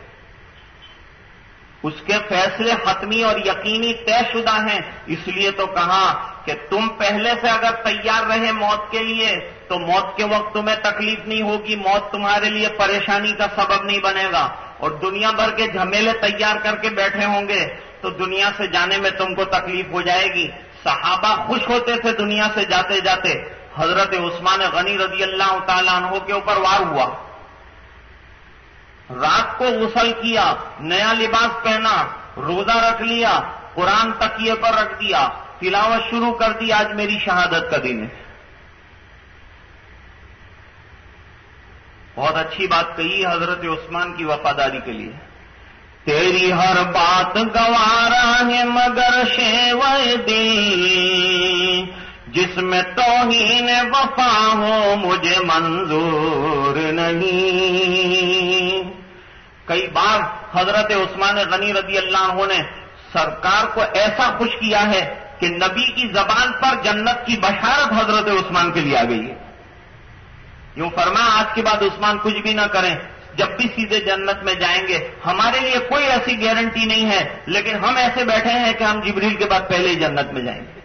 اس کے فیصلے حتمی اور یقینی طے شدہ ہیں۔ اس لیے تو کہا کہ تم پہلے سے اگر تیار رہے موت کے لیے، تو موت کے وقت تمہیں تکلیف نہیں ہوگی، موت تمہارے لیے پریشانی کا سبب نہیں بنے گا۔ اور دنیا بھر کے جھمیلے تیار کر کے بیٹھے ہوں گے، تو دنیا سے جانے میں تم کو تکلیف ہو جائے گی۔ صحابہ خوش ہوتے تھے دنیا سے جاتے جاتے۔ حضرت عثمان غنی رضی اللہ تعالیٰ عنہ کے اوپر وار ہوا۔ رات کو غسل کیا، نیا لباس پہنا، روزہ رکھ لیا، قرآن تکیے پر رکھ دیا، تلاوت شروع کر دی، آج میری شہادت کا دن ہے۔ بہت اچھی بات کہی حضرت عثمان کی وفاداری کے لیے۔ تیری ہر بات گوارا ہے مگر شیو دل جس میں توہین وفا ہو، مجھے منظور نہیں۔ کئی بار حضرت عثمان غنی رضی اللہ عنہ نے سرکار کو ایسا خوش کیا ہے کہ نبی کی زبان پر جنت کی بشارت حضرت عثمان کے لیے آ گئی ہے۔ یوں فرما، آج کے بعد عثمان کچھ بھی نہ کریں۔ جب بھی سیدھے جنت میں جائیں گے، ہمارے لیے کوئی ایسی گارنٹی نہیں ہے، لیکن ہم ایسے بیٹھے ہیں کہ ہم جبریل کے بعد پہلے ہی جنت میں جائیں گے۔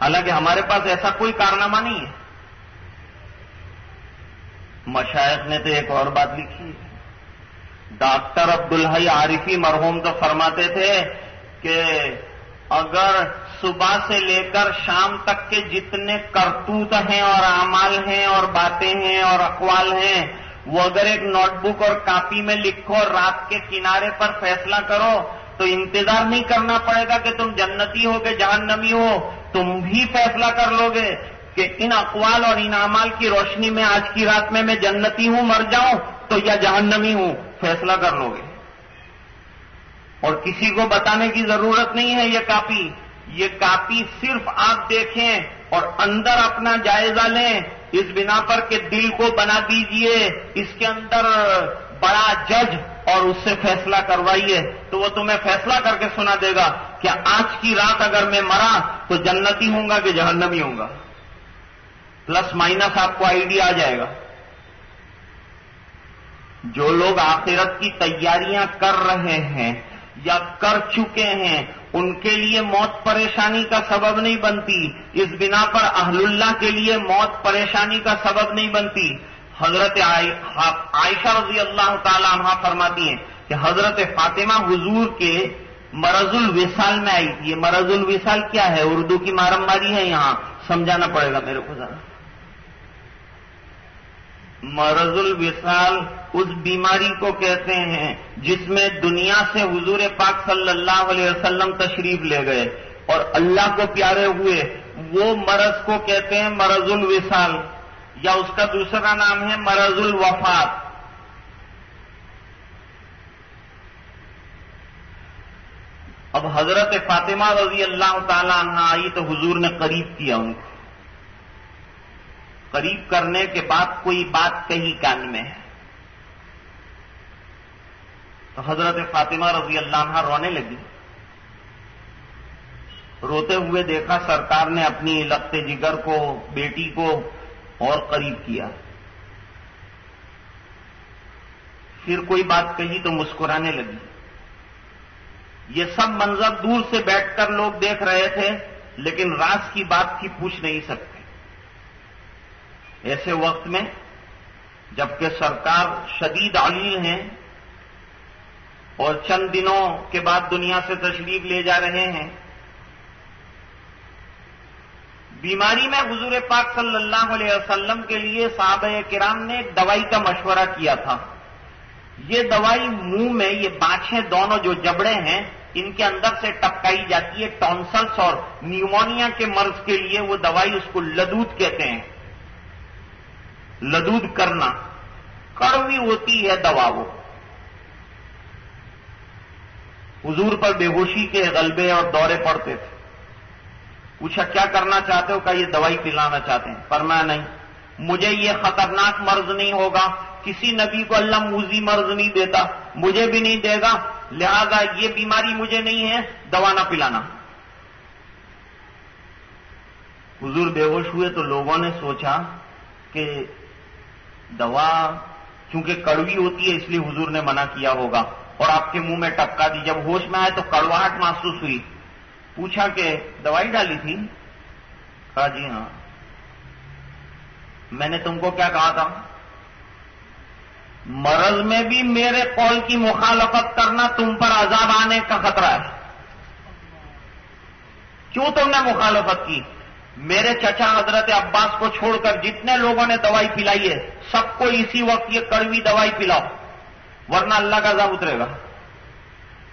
حالانکہ ہمارے پاس ایسا کوئی کارنامہ نہیں ہے۔ مشائق نے تو ایک اور بات لکھی ہے۔ ڈاکٹر عبدالحی عارفی مرحوم تو فرماتے تھے کہ اگر صبح سے لے کر شام تک کے جتنے کرتوت ہیں اور اعمال ہیں اور باتیں ہیں اور اقوال ہیں، وہ اگر ایک نوٹ بک اور کاپی میں لکھو اور رات کے کنارے پر فیصلہ کرو، تو انتظار نہیں کرنا پڑے گا کہ تم جنتی ہو کہ جہنمی ہو، تم بھی فیصلہ کر لو گے۔ کہ ان اقوال اور ان اعمال کی روشنی میں آج کی رات میں میں جنتی ہوں، مر جاؤں تو یا جہنمی ہوں، فیصلہ کر لو گے۔ اور کسی کو بتانے کی ضرورت نہیں ہے یہ کاپی۔ یہ کاپی صرف آپ دیکھیں اور اندر اپنا جائزہ لیں۔ اس بنا پر کہ دل کو بنا دیجیے، اس کے اندر بڑا جج اور اس سے فیصلہ کروائیے۔ تو وہ تمہیں فیصلہ کر کے سنا دے گا کہ آج کی رات اگر میں مرا تو جنتی ہوں گا کہ جہنمی ہوں گا۔ پلس مائنس آپ کو آئیڈیا آ جائے گا۔ جو لوگ آخرت کی تیاریاں کر رہے ہیں یا کر چکے ہیں، ان کے لیے موت پریشانی کا سبب نہیں بنتی۔ اس بنا پر اہل اللہ کے لیے موت پریشانی کا سبب نہیں بنتی۔ حضرت عائشہ رضی اللہ تعالی عنہ فرماتی ہیں کہ حضرت فاطمہ حضور کے مرض الوصال میں آئی۔ یہ مرض الوصال کیا ہے؟ اردو کی مارم ماری ہے یہاں۔ سمجھانا پڑے گا میرے کو ذرا۔ مرض الوصال اس بیماری کو کہتے ہیں جس میں دنیا سے حضور پاک صلی اللہ علیہ وسلم تشریف لے گئے اور اللہ کو پیارے ہوئے، وہ مرض کو کہتے ہیں مرض الوصال یا اس کا دوسرا نام ہے مرض الوفات۔ اب حضرت فاطمہ رضی اللہ تعالی عنہ آئی تو حضور نے قریب کیا ان کو۔ قریب کرنے کے بعد کوئی بات کہیں کان میں ہے؟ تو حضرت فاطمہ رضی اللہ عنہ رونے لگی۔ روتے ہوئے دیکھا سرکار نے اپنی لگتے جگر کو، بیٹی کو اور قریب کیا۔ پھر کوئی بات کہی تو مسکرانے لگی۔ یہ سب منظر دور سے بیٹھ کر لوگ دیکھ رہے تھے، لیکن راز کی بات کی پوچھ نہیں سکتے۔ ایسے وقت میں جبکہ سرکار شدید علیل ہیں اور چند دنوں کے بعد دنیا سے تشریف لے جا رہے ہیں، بیماری میں حضور پاک صلی اللہ علیہ وسلم کے لیے صحابہ کرام نے ایک دوائی کا مشورہ کیا تھا۔ یہ دوائی منہ میں، یہ باچھیں دونوں جو جبڑے ہیں، ان کے اندر سے ٹپکائی جاتی ہے، ٹونسلس اور نیومونیا کے مرض کے لیے وہ دوائی اس کو لدوت کہتے ہیں۔ لدود کرنا، کڑوی ہوتی ہے دوا وہ۔ حضور پر بے ہوشی کے غلبے اور دورے پڑتے تھے۔ پوچھا، کیا کرنا چاہتے ہو؟ کہ یہ دوائی پلانا چاہتے ہیں۔ پر میں نہیں۔ مجھے یہ خطرناک مرض نہیں ہوگا۔ کسی نبی کو اللہ موزی مرض نہیں دیتا۔ مجھے بھی نہیں دے گا۔ لہذا یہ بیماری مجھے نہیں ہے۔ دوا نہ پلانا۔ حضور بے ہوش ہوئے تو لوگوں نے سوچا کہ دوا چونکہ کڑوی ہوتی ہے اس لیے حضور نے منع کیا ہوگا اور آپ کے منہ میں ٹپکا دی۔ جب ہوش میں آئے تو کڑواہٹ محسوس ہوئی۔ پوچھا کہ دوائی ڈالی تھی؟ کہا جی ہاں۔ میں نے تم کو کیا کہا تھا؟ مرض میں بھی میرے قول کی مخالفت کرنا تم پر عذاب آنے کا خطرہ ہے۔ کیوں تم نے مخالفت کی؟ میرے چچا حضرت عباس کو چھوڑ کر جتنے لوگوں نے دوائی پلائی ہے، سب کو اسی وقت یہ کڑوی دوائی پلاؤ، ورنہ اللہ کا عذاب اترے گا۔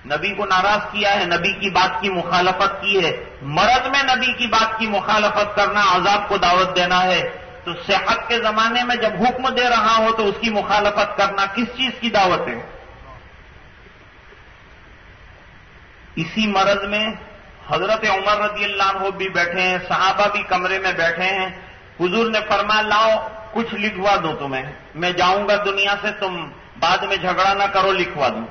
نبی کو ناراض کیا ہے، نبی کی بات کی مخالفت کی ہے۔ مرض میں نبی کی بات کی مخالفت کرنا، عذاب کو دعوت دینا ہے۔ تو صحت کے زمانے میں جب حکم دے رہا ہو تو اس کی مخالفت کرنا کس چیز کی دعوت ہے؟ اسی مرض میں حضرت عمر رضی اللہ عنہ بھی بیٹھے ہیں، صحابہ بھی کمرے میں بیٹھے ہیں۔ حضور نے فرمایا، لاؤ، کچھ لکھوا دو تمہیں۔ میں جاؤں گا دنیا سے، تم بعد میں جھگڑا نہ کرو، لکھوا دوں۔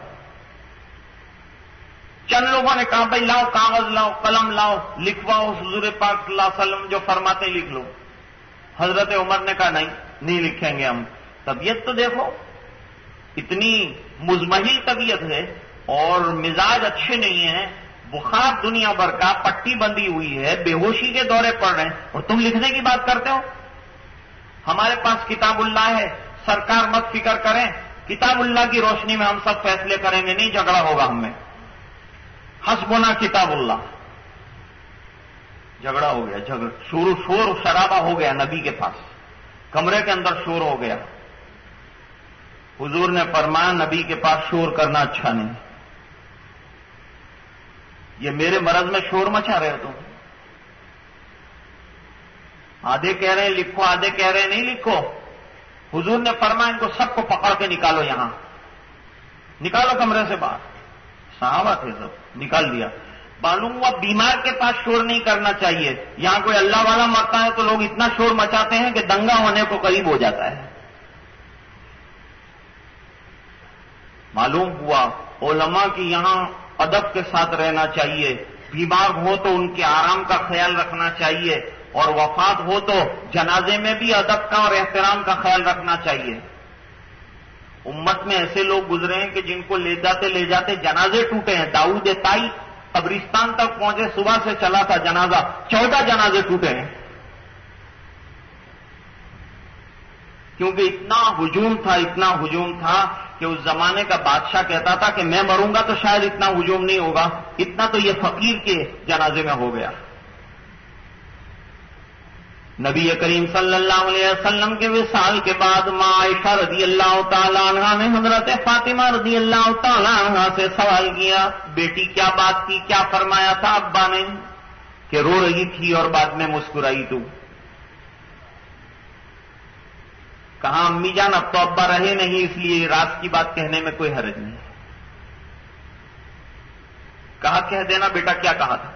چند لوگوں نے کہا، بھائی، لاؤ، کاغذ لاؤ، قلم لاؤ، لکھواؤ حضور پاک صلی اللہ علیہ وسلم، جو فرماتے لکھ لو۔ حضرت عمر نے کہا، نہیں نہیں لکھیں گے ہم۔ طبیعت تو دیکھو، اتنی مزمحل طبیعت ہے اور مزاج اچھے نہیں ہیں۔ بخار دنیا بھر کا پٹی بندی ہوئی ہے، بے ہوشی کے دورے پڑ رہے ہیں۔ اور تم لکھنے کی بات کرتے ہو؟ ہمارے پاس کتاب اللہ ہے۔ سرکار مت فکر کریں۔ کتاب اللہ کی روشنی میں ہم سب فیصلے کریں گے، نہیں جھگڑا ہوگا ہم میں۔ ہسبنا کتاب اللہ۔ جھگڑا ہو گیا، جھگڑ شور شور شرابہ ہو گیا نبی کے پاس۔ کمرے کے اندر شور ہو گیا۔ حضور نے فرمایا، نبی کے پاس شور کرنا اچھا نہیں۔ یہ میرے مرض میں شور مچا رہے ہو تم؟ آدھے کہہ رہے ہیں لکھو، آدھے کہہ رہے ہیں نہیں لکھو۔ حضور نے فرمایا ان کو سب کو پکڑ کے نکالو یہاں۔ نکالو کمرے سے باہر۔ صحابہ تھے سب، نکال دیا معلوم ہوا بیمار کے پاس شور نہیں کرنا چاہیے۔ یہاں کوئی اللہ والا مرتا ہے تو لوگ اتنا شور مچاتے ہیں کہ دنگا ہونے کو قریب ہو جاتا ہے۔ معلوم ہوا، علماء کی یہاں ادب کے ساتھ رہنا چاہیے۔ بیمار ہو تو ان کے آرام کا خیال رکھنا چاہیے۔ اور وفات ہو تو جنازے میں بھی ادب کا اور احترام کا خیال رکھنا چاہیے۔ امت میں ایسے لوگ گزرے ہیں کہ جن کو لے جاتے لے جاتے جنازے ٹوٹے ہیں۔ داؤد تائی قبرستان تک پہنچے، صبح سے چلا تھا جنازہ۔ چودہ جنازے ٹوٹے ہیں۔ کیونکہ اتنا ہجوم تھا، اتنا ہجوم تھا کہ اس زمانے کا بادشاہ کہتا تھا کہ میں مروں گا تو شاید اتنا ہجوم نہیں ہوگا، اتنا تو یہ فقیر کے جنازے میں ہو گیا۔ نبی کریم صلی اللہ علیہ وسلم کے وصال کے بعد ماں عائشہ رضی اللہ تعالیٰ عنہ نے حضرت فاطمہ رضی اللہ تعالیٰ عنہ سے سوال کیا، بیٹی کیا بات کی؟ کیا فرمایا تھا؟ ابا نے کہ رو رہی تھی اور بعد میں مسکرائی تو۔ کہاں امی جان اب تو ابا رہے نہیں، اس لیے رات کی بات کہنے میں کوئی حرج نہیں۔ کہا، کہہ دینا بیٹا، کیا کہا تھا؟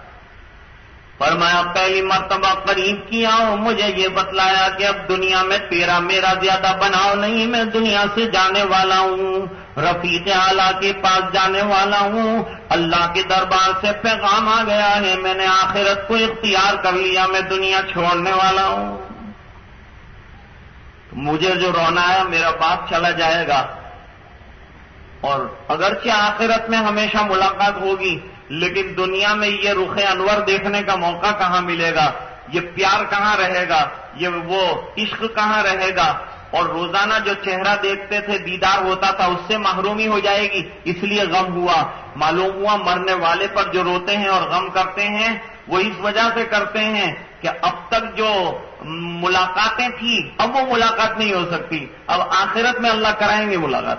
فرمایا، پہلی مرتبہ قریب کیا ہوں، مجھے یہ بتلایا کہ اب دنیا میں تیرا میرا زیادہ بناؤ نہیں، میں دنیا سے جانے والا ہوں، رفیق اعلی کے پاس جانے والا ہوں۔ اللہ کے دربار سے پیغام آ گیا ہے، میں نے آخرت کو اختیار کر لیا، میں دنیا چھوڑنے والا ہوں۔ مجھے جو رونا ہے، میرا باپ چلا جائے گا۔ اور اگرچہ آخرت میں ہمیشہ ملاقات ہوگی، لیکن دنیا میں یہ رخ انور دیکھنے کا موقع کہاں ملے گا؟ یہ پیار کہاں رہے گا؟ یہ وہ عشق کہاں رہے گا؟ اور روزانہ جو چہرہ دیکھتے تھے، دیدار ہوتا تھا، اس سے محرومی ہو جائے گی۔ اس لیے غم ہوا۔ معلوم ہوا مرنے والے پر جو روتے ہیں اور غم کرتے ہیں، وہ اس وجہ سے کرتے ہیں کہ اب تک جو ملاقاتیں تھیں، اب وہ ملاقات نہیں ہو سکتی۔ اب آخرت میں اللہ کرائیں گے ملاقات۔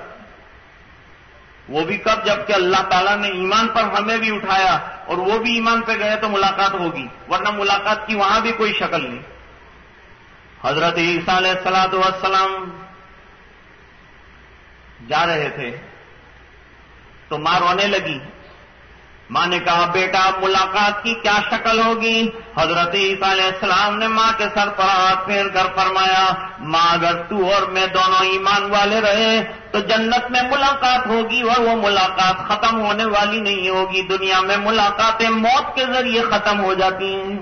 وہ بھی کب؟ جبکہ اللہ تعالیٰ نے ایمان پر ہمیں بھی اٹھایا اور وہ بھی ایمان پہ گئے تو ملاقات ہوگی، ورنہ ملاقات کی وہاں بھی کوئی شکل نہیں۔ حضرت عیسیٰ علیہ السلاۃ والسلام جا رہے تھے تو ماں رونے لگی۔ ماں نے کہا، بیٹا، ملاقات کی کیا شکل ہوگی؟ حضرت عیسیٰ علیہ السلام نے ماں کے سر پر ہاتھ پھیر کر فرمایا، ماں، اگر تو اور میں دونوں ایمان والے رہے تو جنت میں ملاقات ہوگی اور وہ ملاقات ختم ہونے والی نہیں ہوگی۔ دنیا میں ملاقاتیں موت کے ذریعے ختم ہو جاتی ہیں۔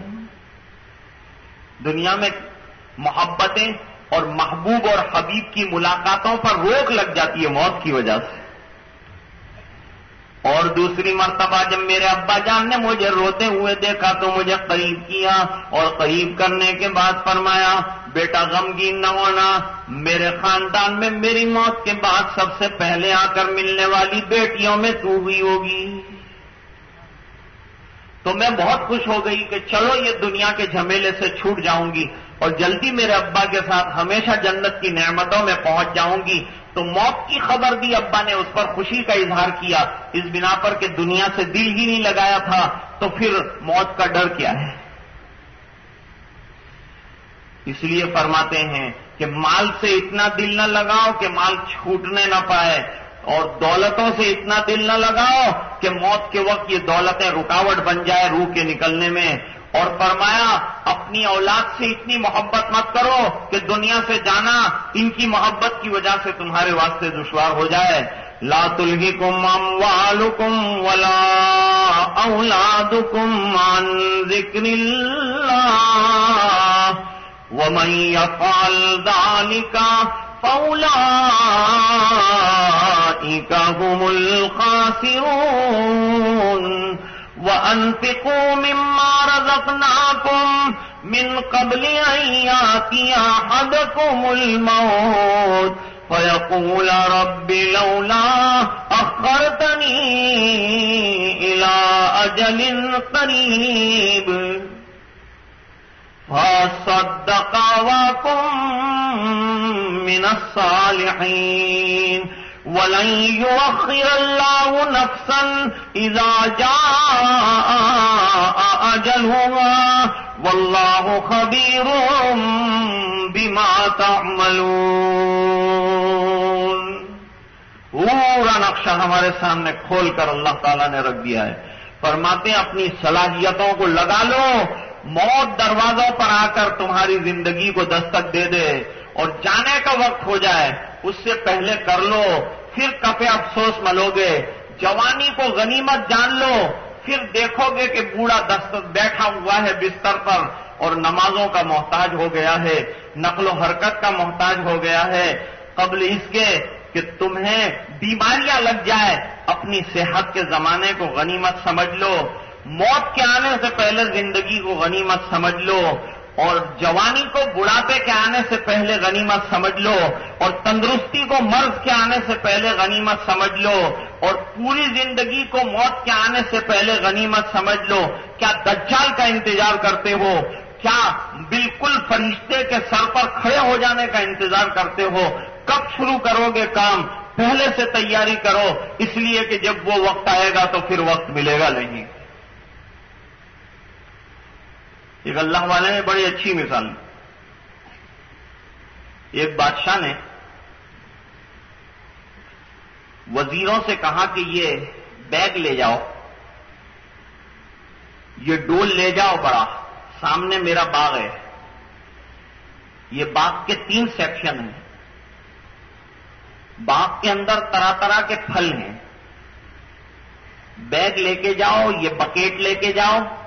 دنیا میں محبتیں اور محبوب اور حبیب کی ملاقاتوں پر روک لگ جاتی ہے موت کی وجہ سے۔ اور دوسری مرتبہ جب میرے ابا جان نے مجھے روتے ہوئے دیکھا تو مجھے قریب کیا اور قریب کرنے کے بعد فرمایا، بیٹا غمگین نہ ہونا، میرے خاندان میں میری موت کے بعد سب سے پہلے آ کر ملنے والی بیٹیوں میں تو ہوئی ہوگی. تو میں بہت خوش ہو گئی کہ چلو یہ دنیا کے جھمیلے سے چھوٹ جاؤں گی۔ اور جلدی میرے ابا کے ساتھ ہمیشہ جنت کی نعمتوں میں پہنچ جاؤں گی، تو موت کی خبر بھی ابا نے اس پر خوشی کا اظہار کیا۔ اس بنا پر کہ دنیا سے دل ہی نہیں لگایا تھا، تو پھر موت کا ڈر کیا ہے؟ اس لیے فرماتے ہیں کہ مال سے اتنا دل نہ لگاؤ کہ مال چھوٹنے نہ پائے، اور دولتوں سے اتنا دل نہ لگاؤ کہ موت کے وقت یہ دولتیں رکاوٹ بن جائے روح کے نکلنے میں۔ اور فرمایا، اپنی اولاد سے اتنی محبت مت کرو کہ دنیا سے جانا ان کی محبت کی وجہ سے تمہارے واسطے دشوار ہو جائے۔ لا تلہکم اموالکم ولا اولادکم عن ذکر اللہ۔ ومن يفعل ذلك فأولئك هم الخاسرون۔ وأنفقوا مما رزقناكم من قبل أن ياتي أحدكم الموت فيقول رب لولا أخرتني إلى أجل قريب فصدق وكن من الصالحين ولن يؤخر الله نفسا إذا جاء أجلها. والله خبير بما تعملون. پورا نقشہ ہمارے سامنے کھول کر اللہ تعالیٰ نے رکھ دیا ہے۔ فرماتے ہیں، اپنی صلاحیتوں کو لگا لو، موت دروازوں پر آ کر تمہاری زندگی کو دستک دے دے اور جانے کا وقت ہو جائے، اس سے پہلے کر لو۔ پھر کپے افسوس ملو گے جوانی کو غنیمت جان لو، پھر دیکھو گے کہ بوڑھا دستک بیٹھا ہوا ہے بستر پر اور نمازوں کا محتاج ہو گیا ہے، نقل و حرکت کا محتاج ہو گیا ہے۔ قبل اس کے کہ تمہیں بیماریاں لگ جائے، اپنی صحت کے زمانے کو غنیمت سمجھ لو۔ موت کے آنے سے پہلے زندگی کو غنیمت سمجھ لو۔ اور جوانی کو بڑھاپے کے آنے سے پہلے غنیمت سمجھ لو اور تندرستی کو مرض کے آنے سے پہلے غنیمت سمجھ لو اور پوری زندگی کو موت کے آنے سے پہلے غنیمت سمجھ لو کیا دجال کا انتظار کرتے ہو؟ کیا بالکل فرشتے کے سر پر کھڑے ہو جانے کا انتظار کرتے ہو؟ کب شروع کرو گے کام؟ پہلے سے تیاری کرو، اس لیے کہ جب وہ وقت آئے گا تو پھر وقت ملے گا نہیں۔ ایک اللہ والے نے بڑی اچھی مثال ایک بادشاہ نے وزیروں سے کہا کہ یہ بیگ لے جاؤ، یہ ڈول لے جاؤ بڑا، سامنے میرا باغ ہے۔ یہ باغ کے تین سیکشن ہیں۔ باغ کے اندر طرح طرح کے پھل ہیں۔ بیگ لے کے جاؤ، یہ بکیٹ لے کے جاؤ۔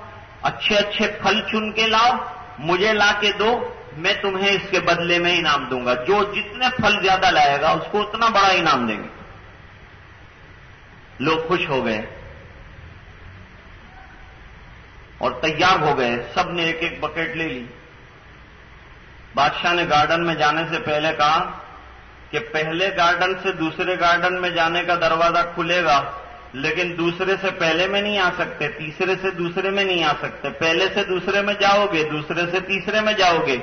اچھے اچھے پھل چن کے لاؤ، مجھے لا کے دو، میں تمہیں اس کے بدلے میں انعام دوں گا۔ جو جتنے پھل زیادہ لائے گا، اس کو اتنا بڑا انعام دیں گے۔ لوگ خوش ہو گئے اور تیار ہو گئے۔ سب نے ایک ایک بکیٹ لے لی۔ بادشاہ نے گارڈن میں جانے سے پہلے کہا کہ پہلے گارڈن سے دوسرے گارڈن میں جانے کا دروازہ کھلے گا۔ لیکن دوسرے سے پہلے میں نہیں آ سکتے، تیسرے سے دوسرے میں نہیں آ سکتے۔ پہلے سے دوسرے میں جاؤ گے، دوسرے سے تیسرے میں جاؤ گے۔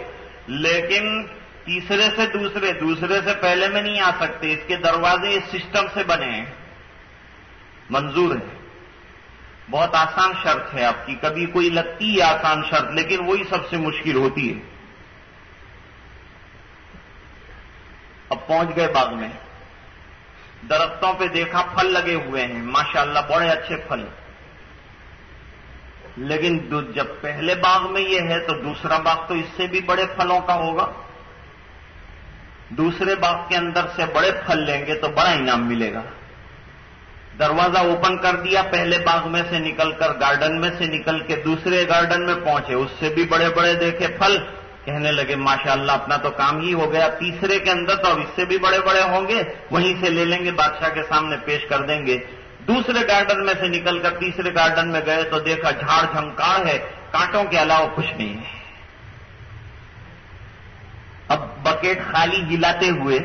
لیکن تیسرے سے دوسرے دوسرے سے پہلے میں نہیں آ سکتے۔ اس کے دروازے اس سسٹم سے بنے ہیں۔ منظور ہے بہت آسان شرط ہے آپ کی۔ کبھی کوئی لگتی ہے آسان شرط، لیکن وہی سب سے مشکل ہوتی ہے۔ اب پہنچ گئے باغ میں۔ درختوں پہ دیکھا پھل لگے ہوئے ہیں۔ ماشاءاللہ بڑے اچھے پھل۔ لیکن جب پہلے باغ میں یہ ہے تو دوسرا باغ تو اس سے بھی بڑے پھلوں کا ہوگا۔ دوسرے باغ کے اندر سے بڑے پھل لیں گے تو بڑا انعام ملے گا۔ دروازہ اوپن کر دیا پہلے باغ میں سے نکل کر گارڈن میں سے نکل کے دوسرے گارڈن میں پہنچے۔ اس سے بھی بڑے بڑے دیکھے پھل۔ کہنے لگے ماشاء اللہ اپنا تو کام ہی ہو گیا، تیسرے کے اندر تو اب اس سے بھی بڑے بڑے ہوں گے، وہیں سے لے لیں گے، بادشاہ کے سامنے پیش کر دیں گے۔ دوسرے گارڈن میں سے نکل کر تیسرے گارڈن میں گئے تو دیکھا جھاڑ جھمکار ہے، کانٹوں کے علاوہ کچھ نہیں ہے۔ اب بکیٹ خالی ہلاتے ہوئے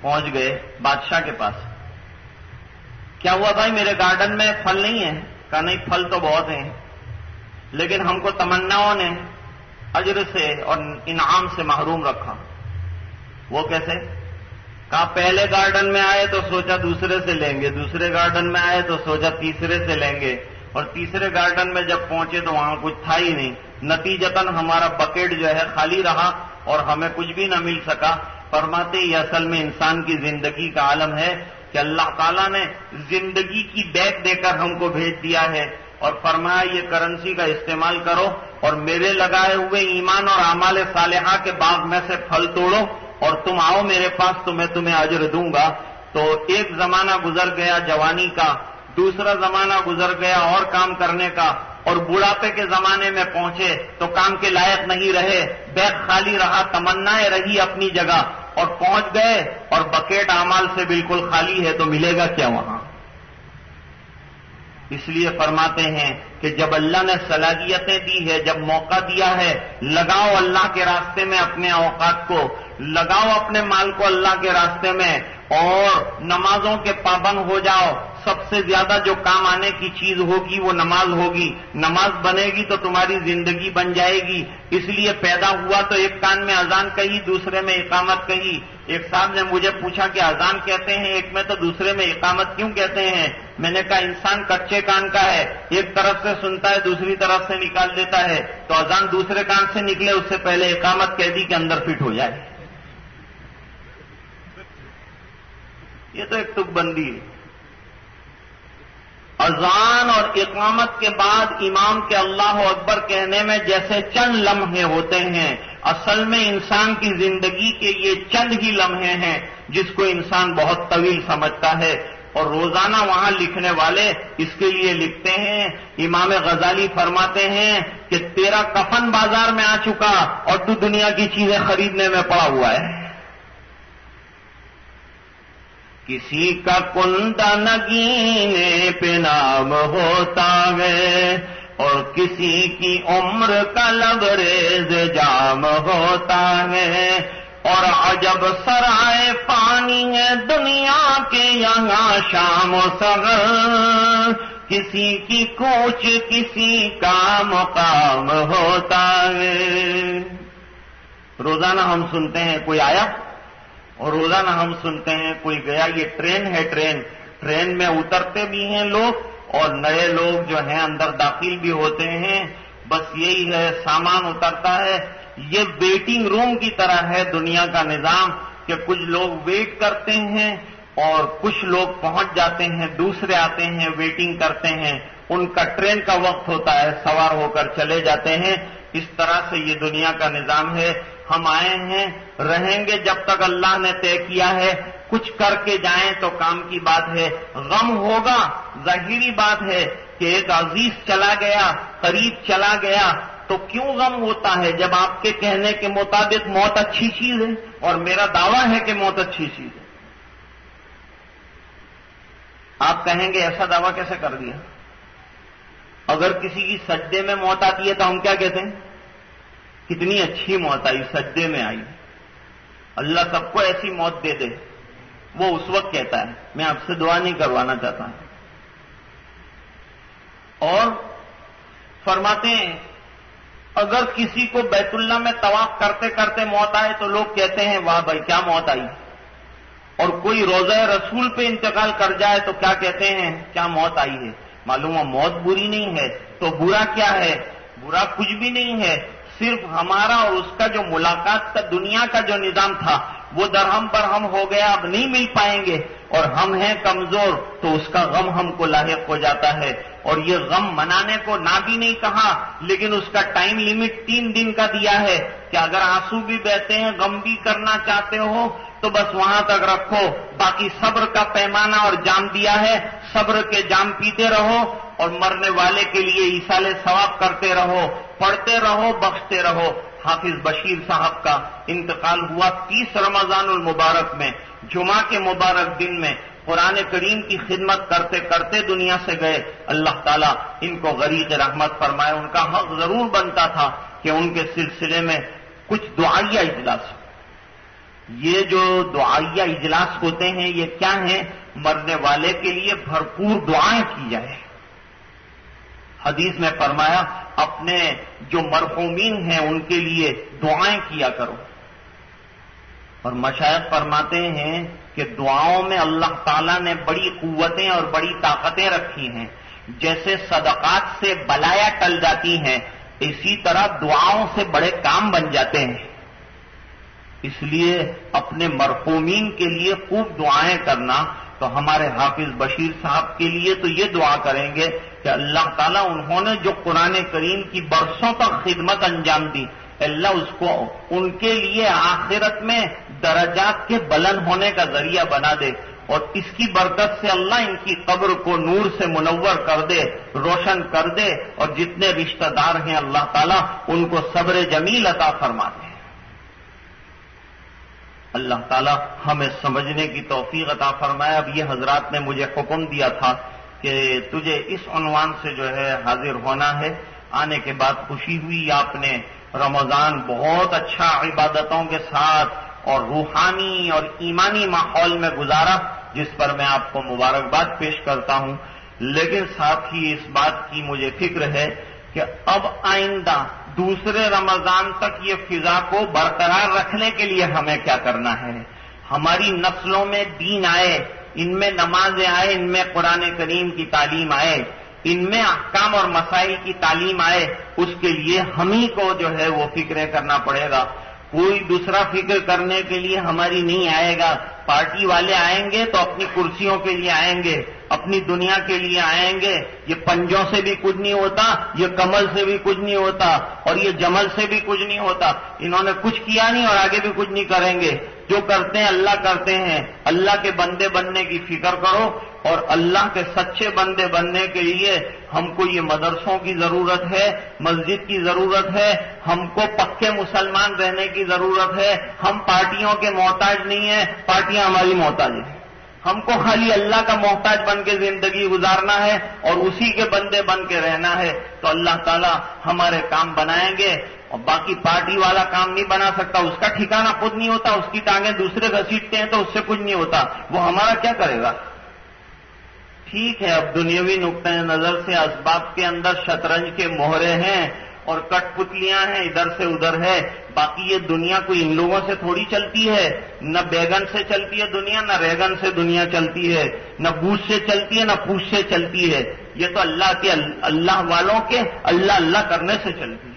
پہنچ گئے بادشاہ کے پاس۔ کیا ہوا بھائی میرے گارڈن میں پھل نہیں ہے کہا نہیں، پھل تو بہت ہیں، لیکن ہم کو تمناؤں نے اجر سے اور انعام سے محروم رکھا۔ وہ کیسے؟ کہا، پہلے گارڈن میں آئے تو سوچا دوسرے سے لیں گے، دوسرے گارڈن میں آئے تو سوچا تیسرے سے لیں گے۔ اور تیسرے گارڈن میں جب پہنچے تو وہاں کچھ تھا ہی نہیں۔ نتیجتاً ہمارا بکیٹ جو ہے خالی رہا اور ہمیں کچھ بھی نہ مل سکا۔ فرماتے یہ اصل میں انسان کی زندگی کا عالم ہے کہ اللہ تعالیٰ نے زندگی کی بیگ دے کر ہم کو بھیج دیا ہے۔ اور فرمایا، یہ کرنسی کا استعمال کرو۔ اور میرے لگائے ہوئے ایمان اور اعمال صالحہ کے باغ میں سے پھل توڑو اور تم آؤ میرے پاس، تو میں تمہیں اجر دوں گا۔ تو ایک زمانہ گزر گیا جوانی کا، دوسرا زمانہ گزر گیا اور کام کرنے کا، اور بڑھاپے کے زمانے میں پہنچے تو کام کے لائق نہیں رہے۔ بیگ خالی رہا تمنا رہی اپنی جگہ، اور پہنچ گئے اور بکیٹ امال سے بالکل خالی ہے، تو ملے گا کیا وہاں؟ اس لیے فرماتے ہیں کہ جب اللہ نے صلاحیتیں دی ہے جب موقع دیا ہے، لگاؤ اللہ کے راستے میں اپنے اوقات کو، لگاؤ اپنے مال کو اللہ کے راستے میں، اور نمازوں کے پابند ہو جاؤ۔ سب سے زیادہ جو کام آنے کی چیز ہوگی وہ نماز ہوگی۔ نماز بنے گی تو تمہاری زندگی بن جائے گی۔ اس لیے پیدا ہوا تو ایک کان میں اذان کہی، دوسرے میں اقامت کہی۔ ایک صاحب نے مجھے پوچھا کہ اذان کہتے ہیں، ایک میں تو دوسرے میں اقامت کیوں کہتے ہیں؟ میں نے کہا، انسان کچے کان کا ہے، ایک طرف سے سنتا ہے، دوسری طرف سے نکال دیتا ہے۔ تو اذان دوسرے کان سے نکلے، اس سے پہلے اقامت کہہ دی کہ اندر فٹ ہو جائے۔ یہ تو ایک تک بندی ہے۔ اذان اور اقامت کے بعد امام کے اللہ اکبر کہنے میں جیسے چند لمحے ہوتے ہیں، اصل میں انسان کی زندگی کے یہ چند ہی لمحے ہیں جس کو انسان بہت طویل سمجھتا ہے۔ اور روزانہ وہاں لکھنے والے اس کے لیے لکھتے ہیں، امام غزالی فرماتے ہیں کہ تیرا کفن بازار میں آ چکا اور تو دنیا کی چیزیں خریدنے میں پڑا ہوا ہے۔ کسی کا کنڈا نگینے پہ نام ہوتا ہے اور کسی کی عمر کا لبریز جام ہوتا ہے اور عجب سرائے پانی ہے دنیا کے یہاں شام و سغر کسی کی کوچ کسی کا مقام ہوتا ہے روزانہ ہم سنتے ہیں کوئی آیا؟ اور روزانہ ہم سنتے ہیں، کوئی گیا، یہ ٹرین ہے ٹرین۔ ٹرین میں اترتے بھی ہیں لوگ اور نئے لوگ جو ہیں اندر داخل بھی ہوتے ہیں۔ بس یہی ہے، سامان اترتا ہے۔ یہ ویٹنگ روم کی طرح ہے دنیا کا نظام کہ کچھ لوگ ویٹ کرتے ہیں اور کچھ لوگ پہنچ جاتے ہیں، دوسرے آتے ہیں ویٹنگ کرتے ہیں۔ ان کا ٹرین کا وقت ہوتا ہے، سوار ہو کر چلے جاتے ہیں۔ اس طرح سے یہ دنیا کا نظام ہے۔ ہم آئے ہیں، رہیں گے جب تک اللہ نے طے کیا ہے۔ کچھ کر کے جائیں تو کام کی بات ہے۔ غم ہوگا، ظاہری بات ہے کہ ایک عزیز چلا گیا، قریب چلا گیا۔ تو کیوں غم ہوتا ہے؟ جب آپ کے کہنے کے مطابق موت اچھی چیز ہے اور میرا دعویٰ ہے کہ موت اچھی چیز ہے۔ آپ کہیں گے ایسا دعویٰ کیسے کر دیا؟ اگر کسی کی سجدے میں موت آتی ہے تو ہم کیا کہتے ہیں؟ کتنی اچھی موت آئی، سجدے میں آئی۔ اللہ سب کو ایسی موت دے دے۔ وہ اس وقت کہتا ہے، میں آپ سے دعا نہیں کروانا چاہتا۔ ہوں اور فرماتے ہیں، اگر کسی کو بیت اللہ میں طواف کرتے کرتے موت آئے تو لوگ کہتے ہیں، واہ بھائی، کیا موت آئی۔ اور کوئی روزہ رسول پہ انتقال کر جائے تو کیا کہتے ہیں، کیا موت آئی ہے؟ معلوم ہو موت بری نہیں ہے۔ تو برا کیا ہے؟ برا کچھ بھی نہیں ہے۔ صرف ہمارا اور اس کا جو ملاقات کا دنیا کا جو نظام تھا، وہ درہم پر ہم ہو گیا، اب نہیں مل پائیں گے۔ اور ہم ہیں کمزور، تو اس کا غم ہم کو لاحق ہو جاتا ہے۔ اور یہ غم منانے کو نہ بھی نہیں کہا، لیکن اس کا ٹائم لمٹ تین دن کا دیا ہے کہ اگر آنسو بھی بہتے ہیں، غم بھی کرنا چاہتے ہو، تو بس وہاں تک رکھو۔ باقی صبر کا پیمانہ اور جام دیا ہے۔ صبر کے جام پیتے رہو۔ اور مرنے والے کے لیے عیسال ثواب کرتے رہو، پڑھتے رہو، بخشتے رہو۔ حافظ بشیر صاحب کا انتقال ہوا تیس رمضان المبارک میں، جمعہ کے مبارک دن میں۔ قرآن کریم کی خدمت کرتے کرتے دنیا سے گئے۔ اللہ تعالیٰ ان کو غریق رحمت فرمائے۔ ان کا حق ضرور بنتا تھا کہ ان کے سلسلے میں کچھ دعائیہ اجلاس یہ جو دعائیہ اجلاس ہوتے ہیں، یہ کیا ہیں؟ مرنے والے کے لیے بھرپور دعائیں کی جائے حدیث میں فرمایا، اپنے جو مرحومین ہیں ان کے لیے دعائیں کیا کرو۔ اور مشاہد فرماتے ہیں کہ دعاؤں میں اللہ تعالیٰ نے بڑی قوتیں اور بڑی طاقتیں رکھی ہیں۔ جیسے صدقات سے بلایا ٹل جاتی ہیں، اسی طرح دعاؤں سے بڑے کام بن جاتے ہیں۔ اس لیے اپنے مرحومین کے لیے خوب دعائیں کرنا تو ہمارے حافظ بشیر صاحب کے لیے تو یہ دعا کریں گے کہ اللہ تعالیٰ انہوں نے جو قرآن کریم کی برسوں تک خدمت انجام دی اللہ اس کو ان کے لیے آخرت میں درجات کے بلند ہونے کا ذریعہ بنا دے اور اس کی برکت سے اللہ ان کی قبر کو نور سے منور کر دے، روشن کر دے اور جتنے رشتہ دار ہیں اللہ تعالیٰ ان کو صبر جمیل عطا فرما دے۔ اللہ تعالیٰ ہمیں سمجھنے کی توفیق عطا فرمایا اب یہ حضرات نے مجھے حکم دیا تھا کہ تجھے اس عنوان سے جو ہے حاضر ہونا ہے۔ آنے کے بعد خوشی ہوئی۔ آپ نے رمضان بہت اچھا عبادتوں کے ساتھ اور روحانی اور ایمانی ماحول میں گزارا، جس پر میں آپ کو مبارکباد پیش کرتا ہوں۔ لیکن ساتھ ہی اس بات کی مجھے فکر ہے کہ اب آئندہ دوسرے رمضان تک یہ فضا کو برقرار رکھنے کے لیے ہمیں کیا کرنا ہے؟ ہماری نسلوں میں دین آئے، ان میں نمازیں آئے، ان میں قرآن کریم کی تعلیم آئے، ان میں احکام اور مسائل کی تعلیم آئے، اس کے لیے ہم ہی کو جو ہے وہ فکریں کرنا پڑے گا۔ کوئی دوسرا فکر کرنے کے لیے ہماری نہیں آئے گا۔ پارٹی والے آئیں گے تو اپنی کرسیوں کے لیے آئیں گے، اپنی دنیا کے لیے آئیں گے۔ یہ پنجوں سے بھی کچھ نہیں ہوتا، یہ کمل سے بھی کچھ نہیں ہوتا اور یہ جمل سے بھی کچھ نہیں ہوتا۔ انہوں نے کچھ کیا نہیں اور آگے بھی کچھ نہیں کریں گے۔ جو کرتے ہیں اللہ کرتے ہیں اللہ کے بندے بننے کی فکر کرو اور اللہ کے سچے بندے بننے کے لیے ہم کو یہ مدرسوں کی ضرورت ہے، مسجد کی ضرورت ہے، ہم کو پکے مسلمان رہنے کی ضرورت ہے۔ ہم پارٹیوں کے محتاج نہیں ہیں، پارٹیاں ہماری محتاج ہیں۔ ہم کو خالی اللہ کا محتاج بن کے زندگی گزارنا ہے اور اسی کے بندے بن کے رہنا ہے۔ تو اللہ تعالیٰ ہمارے کام بنائیں گے۔ اور باقی پارٹی والا کام نہیں بنا سکتا، اس کا ٹھکانا خود نہیں ہوتا، اس کی ٹانگیں دوسرے گھسیٹتے ہیں تو اس سے کچھ نہیں ہوتا۔ وہ ہمارا کیا کرے گا؟ ٹھیک ہے، اب دنیاوی نقطۂ نظر سے اسباب کے اندر شطرنج کے مہرے ہیں اور کٹ پتلیاں ہیں، ادھر سے ادھر ہے۔ باقی یہ دنیا کوئی ان لوگوں سے تھوڑی چلتی ہے۔ نہ بیگن سے چلتی ہے دنیا، نہ ریگن سے دنیا چلتی ہے۔ نہ بوجھ سے چلتی ہے، نہ پوچھ سے چلتی ہے۔ یہ تو اللہ کے، اللہ والوں کے، اللہ اللہ کرنے سے چلتی ہے۔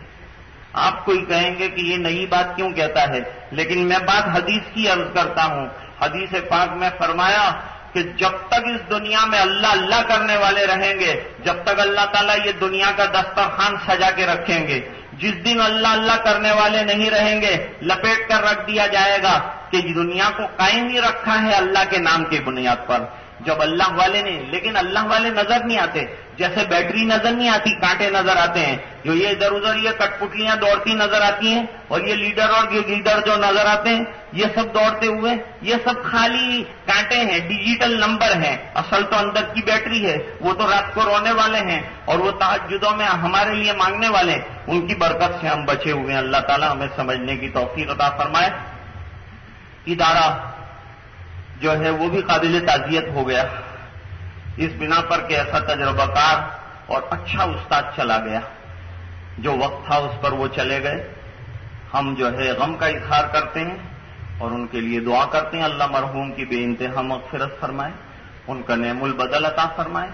آپ کوئی کہیں گے کہ یہ نئی بات کیوں کہتا ہے؟ لیکن میں بات حدیث کی عرض کرتا ہوں۔ حدیث پاک میں فرمایا کہ جب تک اس دنیا میں اللہ اللہ کرنے والے رہیں گے، جب تک اللہ تعالیٰ یہ دنیا کا دسترخوان سجا کے رکھیں گے۔ جس دن اللہ اللہ کرنے والے نہیں رہیں گے، لپیٹ کر رکھ دیا جائے گا کہ دنیا کو قائم ہی رکھا ہے اللہ کے نام کی بنیاد پر۔ جب اللہ والے نہیں لیکن اللہ والے نظر نہیں آتے، جیسے بیٹری نظر نہیں آتی، کانٹے نظر آتے ہیں، جو یہ ادھر ادھر، یہ کٹ پٹلیاں دوڑتی نظر آتی ہیں، اور یہ لیڈر اور یہ لیڈر جو نظر آتے ہیں، یہ سب دوڑتے ہوئے، یہ سب خالی کانٹے ہیں، ڈیجیٹل نمبر ہیں، اصل تو اندر کی بیٹری ہے، وہ تو رات کو رونے والے ہیں، اور وہ تحجدوں میں ہمارے لیے مانگنے والے ان کی برکت سے ہم بچے ہوئے ہیں۔ اللہ تعالیٰ ہمیں سمجھنے کی توفیق عطا فرمائے۔ ادارہ جو ہے وہ بھی قابل تعزیت ہو گیا۔ اس بنا پر کہ ایسا تجربہ کار اور اچھا استاد چلا گیا۔ جو وقت تھا اس پر وہ چلے گئے۔ ہم جو ہے غم کا اظہار کرتے ہیں اور ان کے لیے دعا کرتے ہیں۔ اللہ مرحوم کی بے انتہا مغفرت فرمائے، ان کا نعم البدل عطا فرمائے۔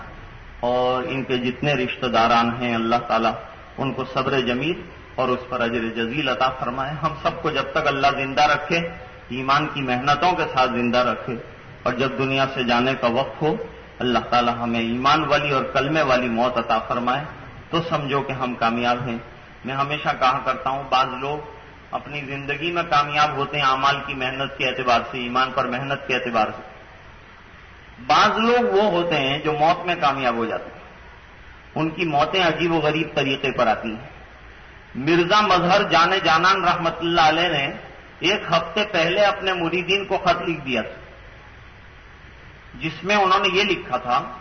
اور ان کے جتنے رشتہ داران ہیں، اللہ تعالیٰ ان کو صبر جمیل اور اس پر اجر جزیل عطا فرمائے۔ ہم سب کو جب تک اللہ زندہ رکھے ایمان کی محنتوں کے ساتھ زندہ رکھے اور جب دنیا سے جانے کا وقت ہو، اللہ تعالی ہمیں ایمان والی اور کلمے والی موت عطا فرمائے۔ تو سمجھو کہ ہم کامیاب ہیں۔ میں ہمیشہ کہا کرتا ہوں، بعض لوگ اپنی زندگی میں کامیاب ہوتے ہیں، اعمال کی محنت کے اعتبار سے، ایمان پر محنت کے اعتبار سے۔ بعض لوگ وہ ہوتے ہیں جو موت میں کامیاب ہو جاتے ہیں۔ ان کی موتیں عجیب و غریب طریقے پر آتی ہیں۔ مرزا مظہر جانے جانان رحمت اللہ علیہ نے ایک ہفتے پہلے اپنے مریدین کو خط لکھ دیا تھا۔ جس میں انہوں نے یہ لکھا تھا،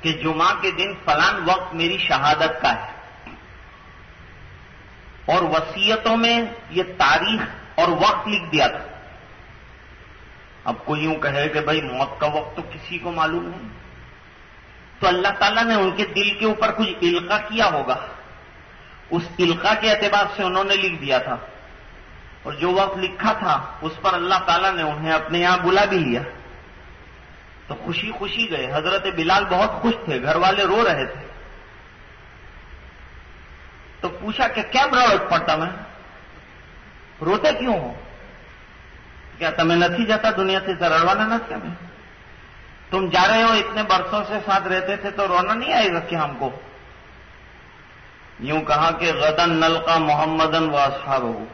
کہ جمعہ کے دن فلان وقت میری شہادت کا ہے۔ اور وسیعتوں میں یہ تاریخ اور وقت لکھ دیا تھا۔ اب کوئی یوں کہے کہ بھائی موت کا وقت تو کسی کو معلوم نہیں۔ تو اللہ تعالیٰ نے ان کے دل کے اوپر کچھ علقہ کیا ہوگا۔ اس علقہ کے اعتبار سے انہوں نے لکھ دیا تھا۔ اور جو وقت لکھا تھا، اس پر اللہ تعالیٰ نے انہیں اپنے یہاں بلا بھی لیا۔ تو خوشی خوشی گئے۔ حضرت بلال بہت خوش تھے، گھر والے رو رہے تھے۔ تو پوچھا کہ کیا برا پڑتا میں؟ روتے کیوں ہو؟ کیا تمہیں نہیں جاتا دنیا سے؟ رڑوانا نہ کیا میں تم جا رہے ہو، اتنے برسوں سے ساتھ رہتے تھے تو رونا نہیں آئے گا کیا ہم کو؟ یوں کہا کہ غدن نل کا محمدن واسحاب ہو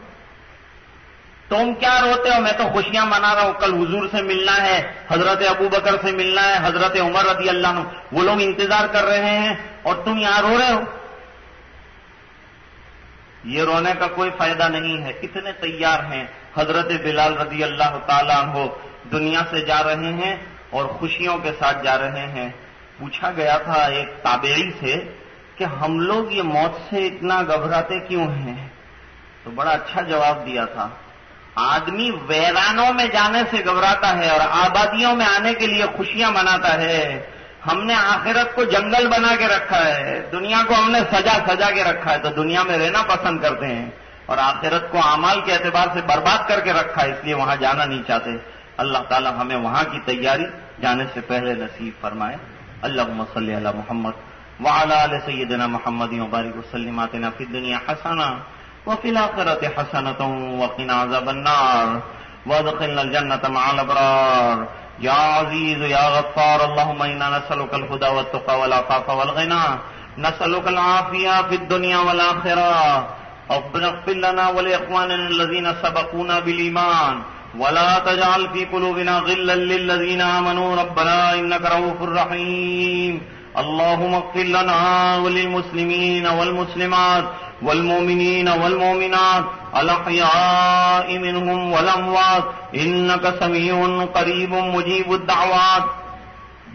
تم کیا روتے ہو؟ میں تو خوشیاں منا رہا ہوں۔ کل حضور سے ملنا ہے، حضرت ابو بکر سے ملنا ہے، حضرت عمر رضی اللہ عنہ۔ وہ لوگ انتظار کر رہے ہیں اور تم یہاں رو رہے ہو۔ یہ رونے کا کوئی فائدہ نہیں ہے۔ کتنے تیار ہیں۔ حضرت بلال رضی اللہ تعالیٰ ہو دنیا سے جا رہے ہیں۔ اور خوشیوں کے ساتھ جا رہے ہیں۔ پوچھا گیا تھا ایک تابعی سے کہ ہم لوگ یہ موت سے اتنا گھبراتے کیوں ہیں؟ تو بڑا اچھا جواب دیا تھا۔ آدمی ویرانوں میں جانے سے گھبراتا ہے اور آبادیوں میں آنے کے لیے خوشیاں مناتا ہے۔ ہم نے آخرت کو جنگل بنا کے رکھا ہے، دنیا کو ہم نے سجا سجا کے رکھا ہے، تو دنیا میں رہنا پسند کرتے ہیں۔ اور آخرت کو اعمال کے اعتبار سے برباد کر کے رکھا ہے، اس لیے وہاں جانا نہیں چاہتے۔ اللہ تعالی ہمیں وہاں کی تیاری جانے سے پہلے نصیب فرمائے۔ اللہ صلی اللہ محمد وعلى آل سيدنا محمد وبارك وسلم آتنا في الدنيا حسنة وفي الآخرة حسنة وقنا عذاب النار وادخلنا الجنة مع الأبرار يا عزيز يا غفار اللهم إنا نسألك الهدى والتقى والعفاف والغنى نسألك العافية في الدنيا والآخرة ربنا اغفر لنا ولإخواننا الذين سبقونا بالإيمان ولا تجعل في قلوبنا غلا للذين آمنوا. ربنا إنك رؤوف رحيم. اللهم اغفر لنا وللمسلمين والمسلمات والمؤمنين والمؤمنات، الأحياء منهم والأموات. إنك سميع قريب مجيب الدعوات.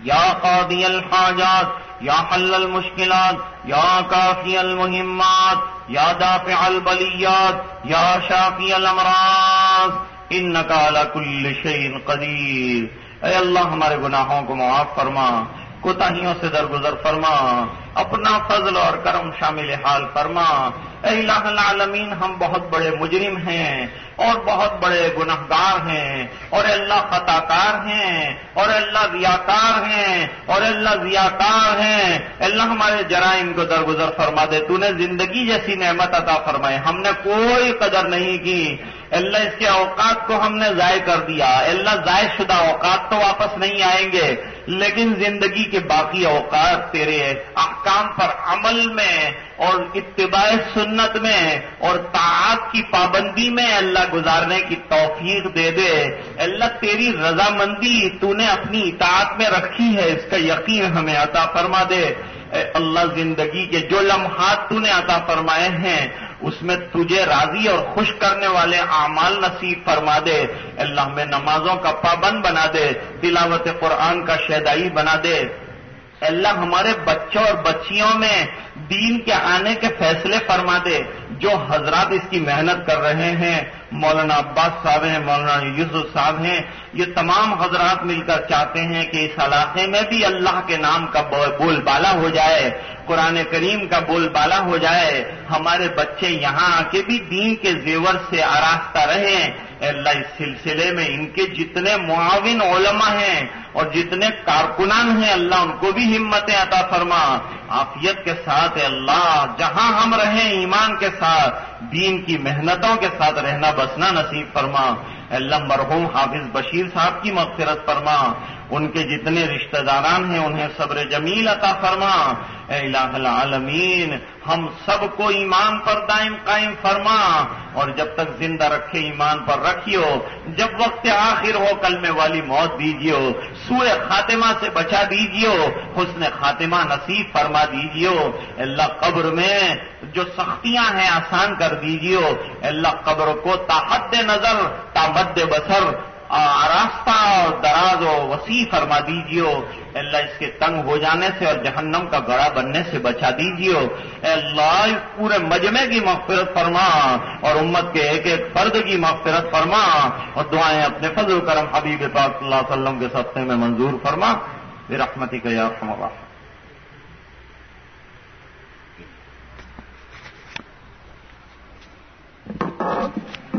يا قاضي الحاجات، يا حل المشكلات، يا كافي المهمات، يا دافع البليات، يا شافي الأمراض. إنك على كل شيء قدير۔ اے اللہ، ہمارے گناہوں کو معاف فرما، کوتاہیوں سے درگزر فرما، اپنا فضل اور کرم شامل حال فرما۔ اے الہ العالمین، ہم بہت بڑے مجرم ہیں اور بہت بڑے گناہ گار ہیں۔ اور اللہ خطا کار ہیں۔ اور اللہ ریاکار ہیں۔ اور اللہ ریاکار ہیں۔ اللہ، ہمارے جرائم کو درگزر فرما دے۔ تو نے زندگی جیسی نعمت عطا فرمائے ہم نے کوئی قدر نہیں کی۔ اللہ اس کے اوقات کو ہم نے ضائع کر دیا۔ اللہ ضائع شدہ اوقات تو واپس نہیں آئیں گے، لیکن زندگی کے باقی اوقات تیرے احکام پر عمل میں اور اتباع سنت میں اور طاعت کی پابندی میں اللہ گزارنے کی توفیق دے دے۔ اللہ تیری رضامندی تو نے اپنی اطاعت میں رکھی ہے، اس کا یقین ہمیں عطا فرما دے۔ اے اللہ زندگی کے جو لمحات تو نے عطا فرمائے ہیں، اس میں تجھے راضی اور خوش کرنے والے اعمال نصیب فرما دے۔ اللہ میں نمازوں کا پابند بنا دے، تلاوت قرآن کا شیدائی بنا دے۔ اللہ ہمارے بچوں اور بچیوں میں دین کے آنے کے فیصلے فرما دے جو حضرات اس کی محنت کر رہے ہیں، مولانا عباس صاحب ہیں، مولانا یوسف صاحب ہیں، یہ تمام حضرات مل کر چاہتے ہیں کہ اس علاقے میں بھی اللہ کے نام کا بول بالا ہو جائے، قرآن کریم کا بول بالا ہو جائے، ہمارے بچے یہاں آ کے بھی دین کے زیور سے آراستہ رہیں اللہ اس سلسلے میں ان کے جتنے معاون علماء ہیں اور جتنے کارکنان ہیں، اللہ ان کو بھی ہمتیں عطا فرما۔ عافیت کے ساتھ اللہ، جہاں ہم رہیں ایمان کے ساتھ، دین کی محنتوں کے ساتھ رہنا بسنا نصیب فرما۔ اللہ، مرحوم حافظ بشیر صاحب کی مغفرت فرما۔ ان کے جتنے رشتہ داران ہیں، انہیں صبر جمیل عطا فرما۔ اے الہ العالمین، ہم سب کو ایمان پر دائم قائم فرما۔ اور جب تک زندہ رکھے ایمان پر رکھیو، جب وقت آخر ہو کل میں والی موت دیجیو۔ سوئے خاتمہ سے بچا دیجیو۔ حسن خاتمہ نصیب فرما دیجیو۔ اللہ قبر میں جو سختیاں ہیں، آسان کر دیجیو۔ اللہ قبر کو تاحد نظر تامد بسر راستہ دراز و وسیع فرما دیجیے اللہ، اس کے تنگ ہو جانے سے اور جہنم کا گڑا بننے سے بچا دیجیے اللہ پورے مجمع کی مغفرت فرما اور امت کے ایک ایک فرد کی مغفرت فرما اور دعائیں اپنے فضل کرم حبیب پاک صلی اللہ علیہ وسلم کے سستے میں منظور فرما۔ رحمتی کا یا رحمہ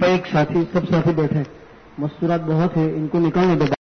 ایک ساتھی، سب ساتھی بیٹھے۔ مستورات بہت ہے ان کو نکالنے دو۔